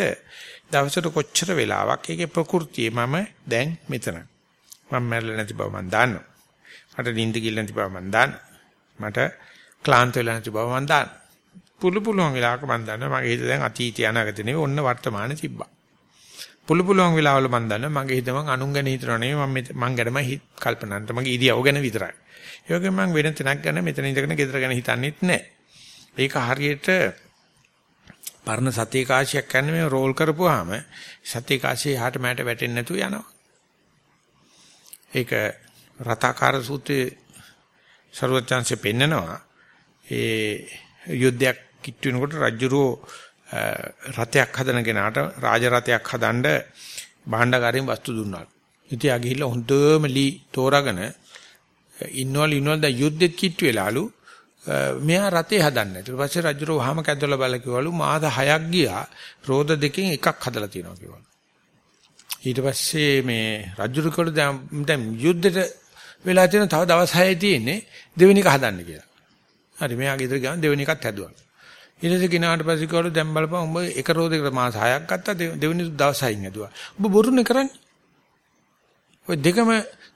දවසට කොච්චර වෙලාවක් ඒකේ ප්‍රകൃතිය මම දැන් මෙතන. මම මැරෙලා නැති බව මම දන්නවා. මට නිින්ද ගිල්ල නැති බව මම දන්නවා. මට ක්ලාන්ත වෙලා නැති බව මම දන්නවා. පුළු පුළුවන් වෙලාවක මම දන්නවා මගේ හිත දැන් අතීතය අනාගත නෙවෙයි ඔන්න වර්තමාන තිබ්බා. පුළු පුළුවන් වෙලාවල මම දන්නවා මගේ හිත මං අනුන් ගැන හිතනවා නෙවෙයි මම මං ගැනම හිත කල්පනා කරනවා. මගේ ඉරියව් ගැන විතරයි. ඒ වගේම මං වෙන තැනක් ගැන මෙතන ඉඳගෙන ගෙදර ගැන හිතන්නේත් නැහැ. ඒක හරියට පරණ සතිය කාශියක් කන්නේ මේ රෝල් කරපුවාම සතිය කාශිය යහට මෑට වැටෙන්නේ නැතුව යනවා. ඒක රතාකාර සූත්‍රයේ ਸਰවඥාන්සේ පෙන්නනවා. ඒ යුද්ධයක් කිට්ටු වෙනකොට රජුරෝ රතයක් හදන කෙනාට රාජ රතයක් හදන්න භාණ්ඩකාරයෙන් වස්තු දුන්නා. ඉතින් ආ ගිහිල්ලා හොඳම ලී තෝරාගෙන ඉන්නවල ඉන්නවල දැන් යුද්ධෙත් කිට්ටු වෙලාලු මෙයා රතේ හදන්නේ. ඊට පස්සේ රජුරෝ වහම කැදවලා බැල කිව්වලු මාස 6ක් ගියා රෝද දෙකෙන් එකක් හදලා තියෙනවා කිව්වලු. ඊට පස්සේ මේ රජුරකෝට දැන් යුද්ධෙට වෙලා තියෙන තව දවස් 6යි තියෙන්නේ දෙවෙනි එක හදන්න කියලා. හරි මෙයා ගෙදර ගියාම දෙවෙනි එකත් හැදුවා. ඊට පස්සේ කිනාට පස්සේ කිව්වලු දැන් බලපන් උඹ එක රෝදයකට මාස 6ක් ගත්තා දෙවෙනි දවස් 6න් හැදුවා. උඹ බොරුනේ කරන්නේ. ඔය දෙකම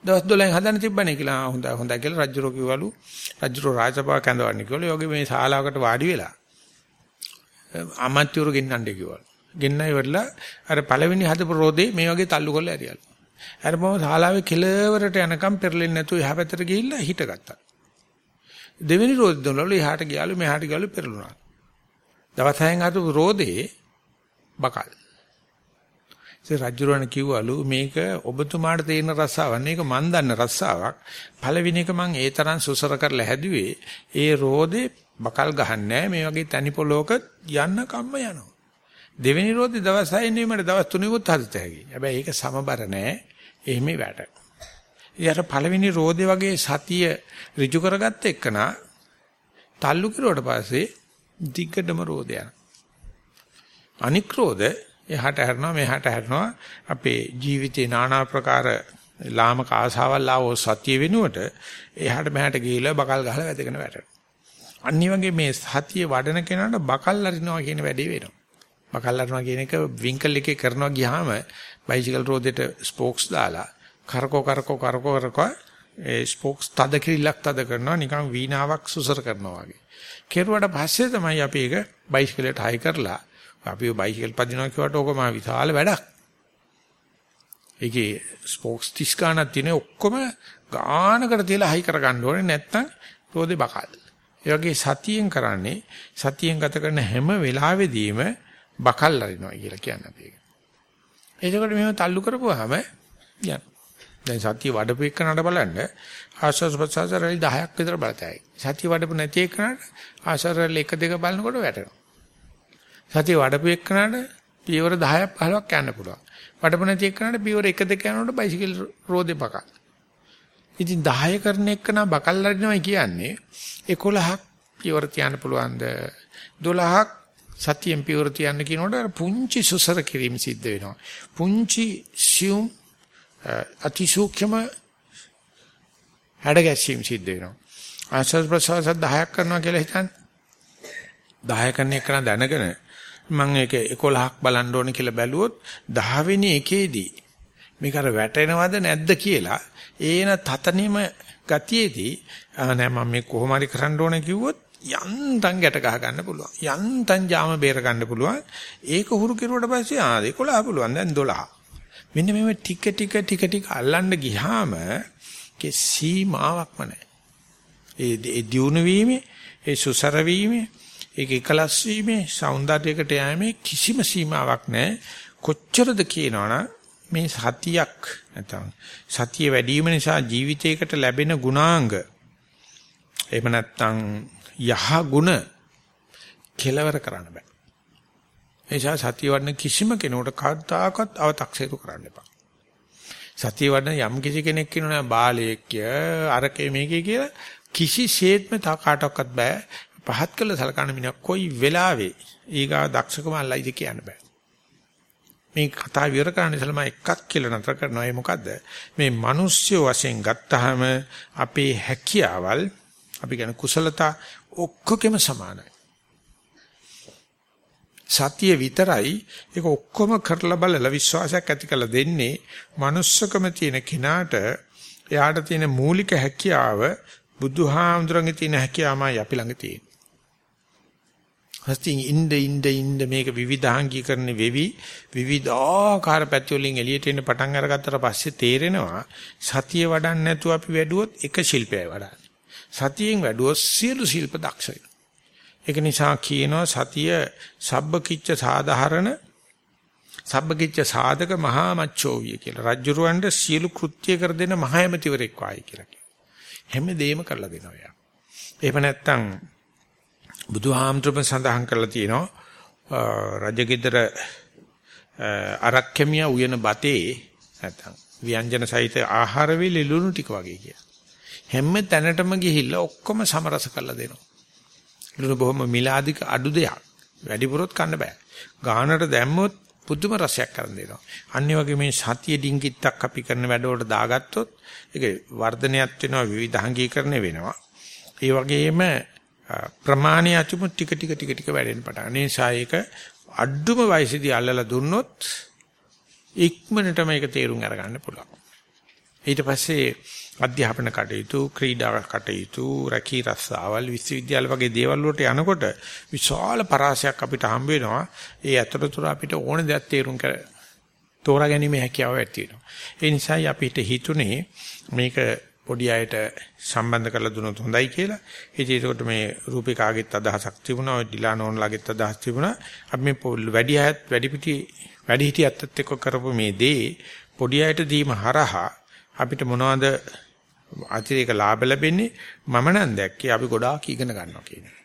දවස් 12න් හදන්න තිබ්බනේ කියලා. හොඳ හොඳයි කියලා රජුරෝ කිව්වලු. රජුරෝ රාජසභාව කැඳවන්නේ කිව්වලු. යෝගේ මේ ශාලාවකට වාඩි වෙලා අමාත්‍යවරු ගෙන්නන්නේ කිව්වලු. ගෙන්නයි ඉවරලා අර පළවෙනි හදපු රෝදේ මේ වගේ තල්ලු කරලා ඇරියලු. අර මම ශාලාවේ කෙළවරට යනකම් පෙරලෙන්නේ නැතුව එහා පැත්තට ගිහිල්ලා හිටගත්තා. දෙවෙනි රෝදේ දොනවලු එහාට ගියාලු මෙහාට ගියාලු පෙරළුණා දවස් හයෙන් හදපු රෝදේ බකල්. ඒ රජුරණ කිව්වලු මේක ඔබතුමාට තේරෙන රස්සාවක් නෙක මන් දන්න රස්සාවක්. පළවෙනි එක මං ඒ තරම් සුසර කරලා හැදුවේ. ඒ රෝදේ බකල් ගහන්නේ මේ වගේ තනි පොලෝක යන්න කම්ම යනවා. දෙවෙනි රෝදේ දවස් 6 නෙමෙයි මට දවස් 3කුත් හදිත හැකියි. හැබැයි ඒක සමබර නෑ. එහෙම වැඩ. ඊට පළවෙනි රෝදේ වගේ සතිය ඍජු කරගත්ත එක්කනා තල්ලු කරුවට පස්සේ දිග්ගඩම රෝදය යනවා. අනික් රෝද එහාට හැරෙනවා මෙහාට හැරෙනවා අපේ ජීවිතේ নানা ප්‍රකාර ලාමක ආසාවල් ආවෝ සතිය වෙනුවට එහාට මෙහාට ගිහිල්ලා බකල් ගහලා වැදගෙන වැටෙනවා. අනිත් වගේ මේ සතිය වඩන කෙනාට බකල් අරිනවා කියන වැඩේ වෙනවා. බකල් අරිනවා කියන එක වින්කල් එකේ කරනවා ගියාම බයිසිකල් රෝදෙට ස්පෝක්ස් දාලා කරකෝ කරකෝ කරකෝ කරකෝ ඒ ස්පෝක්ස් තද කිරිල්ලක් තද කරනවා නිකන් වීණාවක් සුසර කරනවා වගේ. කෙරුවට පස්සේ තමයි අපි ඒක බයිසිකලයට හයි කරලා අපි බයිසිකල් පදිනවා කියවට ඕක මා විශාල වැඩක්. ඒකේ ස්පෝක්ස් 30 ගානක් තියෙන ඔක්කොම ගානකට තියලා හයි කරගන්න ඕනේ නැත්නම් රෝදේ බකල්. ඒ වගේ සතියෙන් කරන්නේ සතියෙන් ගත කරන හැම වෙලාවෙදීම බකල් අරිනවා කියලා කියන්නේ අපි ඒක. එතකොට මෙහෙම තල්ලු කරපුවාම යන. දැන් සතිය වඩපු එකනට බලන්න ආශ්වාස ප්‍රශ්වාස රැලි 10ක් විතර බලතයි. සතිය වඩපු නැති එකනට ආශ්වාස රැලි 1 2 බලනකොට වැටෙනවා. සතිය වඩපු එක්කනට පියවර 10ක් 15ක් යන්න පුළුවන්. වඩපු නැති එක්කනට පියවර 1 2 යනකොට බයිසිකල් රෝදේ පකක්. ඉතින් 10 කරන එක්කන බකල් අරිනවා කියන්නේ 11ක් පියවර තියන්න පුළුවන්ද 12ක් සතියෙන් පියවර තියන්න කියනකොට පුංචි සුසර කිරීම සිද්ධ වෙනවා. පුංචි සියුම් අතිසූක්ෂම හැඩගැස්සීම් සිද්ධ වෙනවා. ආශ්වාස ප්‍රශ්වාස 10ක් කරනවා කියලා හිතන්න. 10 කරන එක දැනගෙන මම ඒක 11ක් බලන්න ඕනේ කියලා බැලුවොත් 10 වෙනි එකේදී මේක අර වැටෙනවද නැද්ද කියලා ඒන තතනෙම ගතියේදී නෑ මම මේ කොහොම හරි කරන්න ඕනේ කිව්වොත් යන්තම් ගැට ගහ ගන්න පුළුවන්. යන්තම් ජාම බේර ගන්න පුළුවන්. ඒක හුරු කෙරුවට පස්සේ ආ 11 පුළුවන්. දැන් 12 මෙන්න මේ ටික ටික ටික ටික අල්ලන්න ගියාම කේ සීමාවක්ම නැහැ ඒ දියුණු වීමේ ඒ සුසර වීමේ ඒක එකලස් වීමේ సౌందර්යයකට යෑමේ කිසිම සීමාවක් නැහැ. කොච්චරද කියනවනම් මේ සතියක් නැතනම් සතිය වැඩි වීම නිසා ජීවිතයකට ලැබෙන ගුණාංග එහෙම නැත්නම් යහ ගුණ කෙලවර කරන්න බෑ. ඒ නිසා සතිය වඩන කිසිම කෙනෙකුට කවදාකවත් අව탁සේරු කරන්න එපා. සතිය වඩන යම් කිසි කෙනෙක් කියනවා බාලයෙක් කිය අරකේ මේකේ කියලා කිසිසේත්ම කාටවත් බෑ පහත් කළ සලකන මිනිහ කොයි වෙලාවෙ ඊගා දක්ෂකම අල්ලයිද කියන්න බෑ. මේ කතා විවර කරන්න ඉස්සෙල්ලා මම එකක් කියලා නතර කරනවා ඒ මොකද්ද? මේ මිනිස්සු වශයෙන් ගත්තාම අපේ හැකියාවල් අපි කියන කුසලතා ඔක්කොගෙම සමානයි. සතිය විතරයි ඒක ඔක්කොම කරලා බලලා විශ්වාසයක් ඇති කරලා දෙන්නේ manussකම තියෙන කෙනාට එයාට තියෙන මූලික හැකියාව බුදුහාමුදුරන්ගේ තියෙන හැකියාවමයි අපි ළඟ තියෙන්නේ. හස්තින් ඉnde ඉnde ඉnde මේක විවිධාංගීකරණ වෙවි විවිධාකාර පැති වලින් එළියට එන්න පටන් අරගත්තට පස්සේ තේරෙනවා සතිය වඩන්න නැතුව අපි වැඩුවොත් එක ශිල්පයයි වඩන්නේ. සතියෙන් වැඩුවොත් සියලු ශිල්ප දක්ෂයි. ඒක නිසා කියනවා සතිය සබ්බකිච්ච සාධාරණ සබ්බකිච්ච සාධක මහා මච්චෝවිය කියලා. රජ්ජුරුවන්ට සියලු කෘත්‍ය කර දෙන මහා එමතිවරෙක් වායි කියලා කියනවා. හැම දෙයක්ම කරලා දෙනවා යා. එහෙම නැත්නම් බුදුහාමුදුරුවෝ සඳහන් කරලා තියෙනවා රජගෙදර අරක්කමිය උයන බතේ නැත්නම් ව්‍යංජන සහිත ආහාර වේලි ලුණු ටික වගේ කියලා. හැම තැනටම ගිහිල්ලා ඔක්කොම සමරස කරලා දෙනවා. ලුණු බොහොම මිලාදික අඩු දෙයක්. වැඩිපුරොත් කන්න බෑ. ගානට දැම්මොත් පුදුම රසයක් කරන් දෙනවා. අනිත් වගේ මේ සතිය ඩිංගිත්තක් අපි කරන වැඩවලට දාගත්තොත් ඒක වර්ධනයක් වෙනවා විවිධාංගීකරණය වෙනවා. ඒ වගේම ප්‍රමාණීය අතුමු ටික ටික ටික ටික වැඩෙන්න පටන් ගන්න. නිසා ඒක අඩුම වයසේදී අල්ලලා දුන්නොත් ඉක්මනටම ඒක තේරුම් අරගන්න පුළුවන්. ඊට පස්සේ අධ්‍යාපන කටයුතු, ක්‍රීඩා කටයුතු, රැකී රස්සාවල්, විශ්වවිද්‍යාල වගේ දේවල් වලට යනකොට විශාල පරාසයක් අපිට හම්බ වෙනවා. ඒ අතරතුර අපිට ඕන දෙයක් තේරුම් කර තෝරා ගැනීම හැකියාව ඇති වෙනවා. ඒ නිසායි අපිට හිතුනේ මේක පොඩි අයට සම්බන්ධ කරලා දුනොත් හොඳයි කියලා. ඉතින් ඒකට මේ රූපිකාගෙත් අදහසක් තිබුණා, ඔය ඩිලානෝන්ලාගෙත් අදහස් තිබුණා. අපි මේ වැඩි අයත් වැඩි පිටි වැඩිහිටියත් එක්ක කරපු මේ දේ පොඩි අයට දීම හරහා අපිට මොනවද අතිරේක ලාභ ලැබෙන්නේ මම නම් දැක්කේ අපි ගොඩාක් ඉගෙන ගන්නවා කියන්නේ.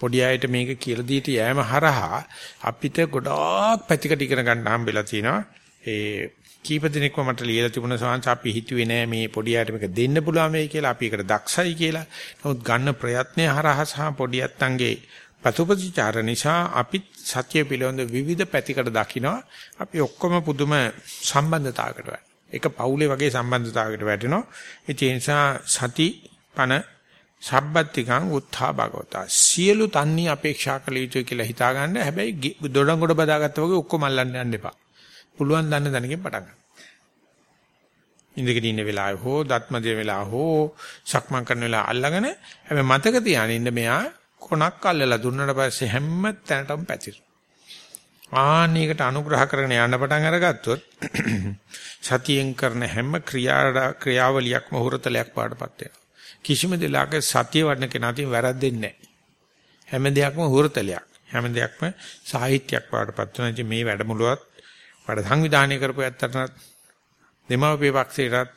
පොඩි අයට මේක කියලා දීට යෑම හරහා අපිට ගොඩාක් පැතිකඩ ඉගෙන ගන්න හම්බෙලා තිනවා. ඒ කීප දිනක්ම මට ලියලා තිබුණ සාංශ අපි හිතුවේ නෑ මේ පොඩි අයට මේක දෙන්න පුළුවන් වෙයි කියලා අපි ඒකට දක්ෂයි කියලා. නමුත් ගන්න ප්‍රයත්නය හරහා සහ පොඩි අත්තන්ගේ පසුපතිචාර නිසා අපි සත්‍ය පිළිබඳ විවිධ පැතිකඩ දකිනවා. අපි ඔක්කොම පුදුම සම්බන්ධතාවයකට වැටෙනවා. එක පවුලේ වගේ සම්බන්ධතාවයකට වැටෙනවා. ඒ නිසා සති පන සබ්බත්තිකං උත්ථා භගවතා සියලු තන්නේ අපේක්ෂා කළ යුතුයි කියලා හිතාගන්න හැබැයි දොඩංගොඩ බදාගත්තා වගේ ඔක්කොම අල්ලන්න යන්න එපා. පුළුවන් දන්න දැනකින් පටන් ගන්න. ඉඳගෙන ඉන්න වෙලාවේ හෝ දත්මදේ වෙලාව හෝ සක්මන් කරන වෙලාව අල්ලගෙන හැබැයි මතක තියාගෙන ඉන්න මෙයා කොනක් අල්ලලා දුන්නට පස්සේ හැම තැනටම පැතිරෙනවා. ආන්නයකට අනුග්‍රහ කරගෙන යන්න පටන් අරගත්තොත් සතියෙන් කරන හැම ක්‍රියාවලියක්ම හුරතලයක් පාඩපත් වෙනවා. කිසිම දෙලාක සතිය වඩන කෙනාටින් වැරද්දෙන්නේ නැහැ. හැම දෙයක්ම හුරතලයක්. හැම දෙයක්ම සාහිත්‍යයක් පාඩපත් වෙනවා. ඉතින් මේ වැඩමුළුවත් වැඩ සංවිධානය කරපු ඇත්තටත් දෙමව්පිය පක්ෂයටත්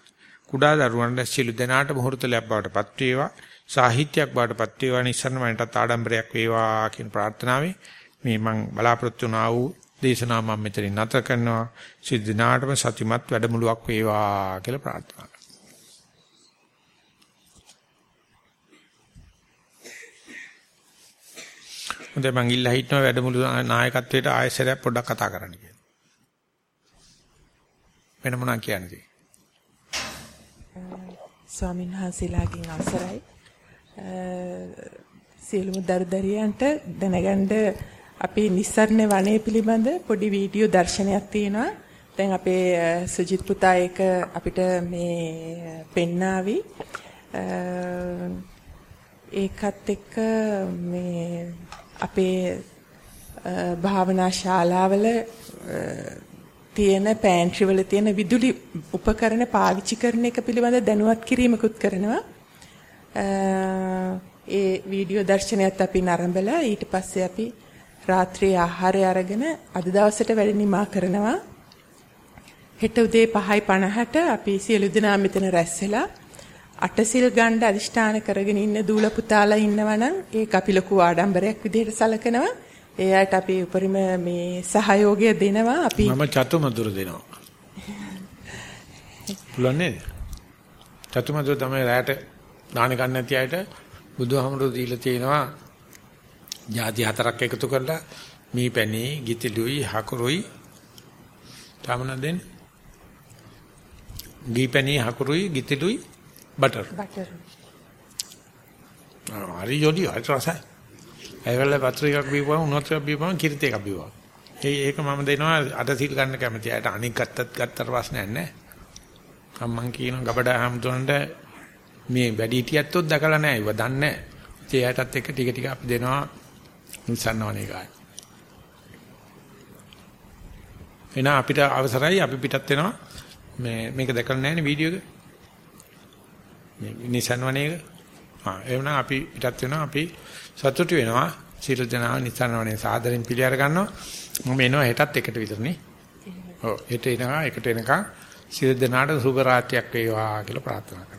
කුඩා දරුවන්ට සිළු දෙනාට මුහුර්තලයක් බවට පත් වේවා සාහිත්‍යයක් බවට පත් වේවා නිසරණමයන්ට ආඩම්බරයක් වේවා කියන ප්‍රාර්ථනාවයි මේ මම බලාපොරොත්තු වුණා වූ දේශනාව මම මෙතනින් නැත කරනවා සිද්ධ දිනාටම සතිමත් වැඩමුළුවක් වේවා කියලා ප්‍රාර්ථනා හොඳයි මං ඉල්ලා හිටනවා වැඩමුළු නායකත්වයට ආයෙසරයක් පොඩ්ඩක් කතා කරන්න කියලා. වෙන මොනවා කියන්නේ? ස්වාමීන් වහන්සේලාගෙන් අවසරයි. සියලුම දරුදරියන්ට දැනගන්න අපේ නිස්සරණ වනයේ පිළිබඳ පොඩි වීඩියෝ දර්ශනයක් තියෙනවා. දැන් අපේ සුජිත් පුතා ඒක අපිට මේ පෙන්නාවි. ඒකත් එක්ක මේ අපේ භාවනා ශාලාවල තියෙන පෑන්ට්‍රි වල තියෙන විදුලි උපකරණ පාවිච්චි කරන එක පිළිබඳ දැනුවත් කිරීමකුත් කරනවා. ඒ වීඩියෝ දර්ශනයත් අපි නරඹලා ඊට පස්සේ අපි රාත්‍රියේ ආහාරය අරගෙන අද දවසට වැඩ නිමා කරනවා. හෙට උදේ 5:50ට අපි සියලු දෙනා මෙතන රැස් වෙලා අටසිල් ගන්න අදිෂ්ඨාන කරගෙන ඉන්න දූල පුතාලා ඉන්නවනම් ඒක අපි ලොකු ආඩම්බරයක් විදිහට සලකනවා. ඒ අයට අපි උපරිම මේ සහයෝගය දෙනවා. අපි මම චතුමදුර දෙනවා. පුළුවන් නේද? චතුමදුර තමයි රැයට දාන ගන්න නැති අයට බුදුහාමුදුරු දීලා තියෙනවා. ಜಾති හතරක් එකතු කරලා මී පැණි, ගිතිලුයි, හකුරුයි තමන දෙන්න. ගී පැණි, හකුරුයි, ගිතිලුයි බටර්. බටර්. හරි යෝඩි හරි රසයි. ඒවල වතුර එකක් බීපුවම උණුත් එකක් බීපුවම කිරිත එකක් බීවා. ඒ ඒක මම දෙනවා අද සිල් ගන්න කැමති අයට අනික් ගත්තත් ගත්තට ප්‍රශ්නයක් නැහැ. අම්මන් කියන ගබඩා හැමතුන්ට මේ වැඩි හිටියත් උත් දැකලා නැහැ ඒව දන්නේ නැහැ. ඒ අයටත් එක ටික ටික අපි දෙනවා නිසන්නවනේ ගාන. එන අපිට අවසරයි අපි පිටත් වෙනවා. මේ මේක දැකලා නැහැ නේ වීඩියෝ එක. මේ නිසන්වනේ එක. ආ එවනම් අපි පිටත් වෙනවා අපි සතුටු වෙනවා. සියලු දෙනා නිසන්වනේ සාදරෙන් පිළි අර ගන්නවා. මම එනවා හෙටත් එකට විතරනේ. ඔව් හෙට එනවා එකට එනකන් සියලු දෙනාට සුබ රාත්‍රියක් වේවා කියලා ප්‍රාර්ථනා.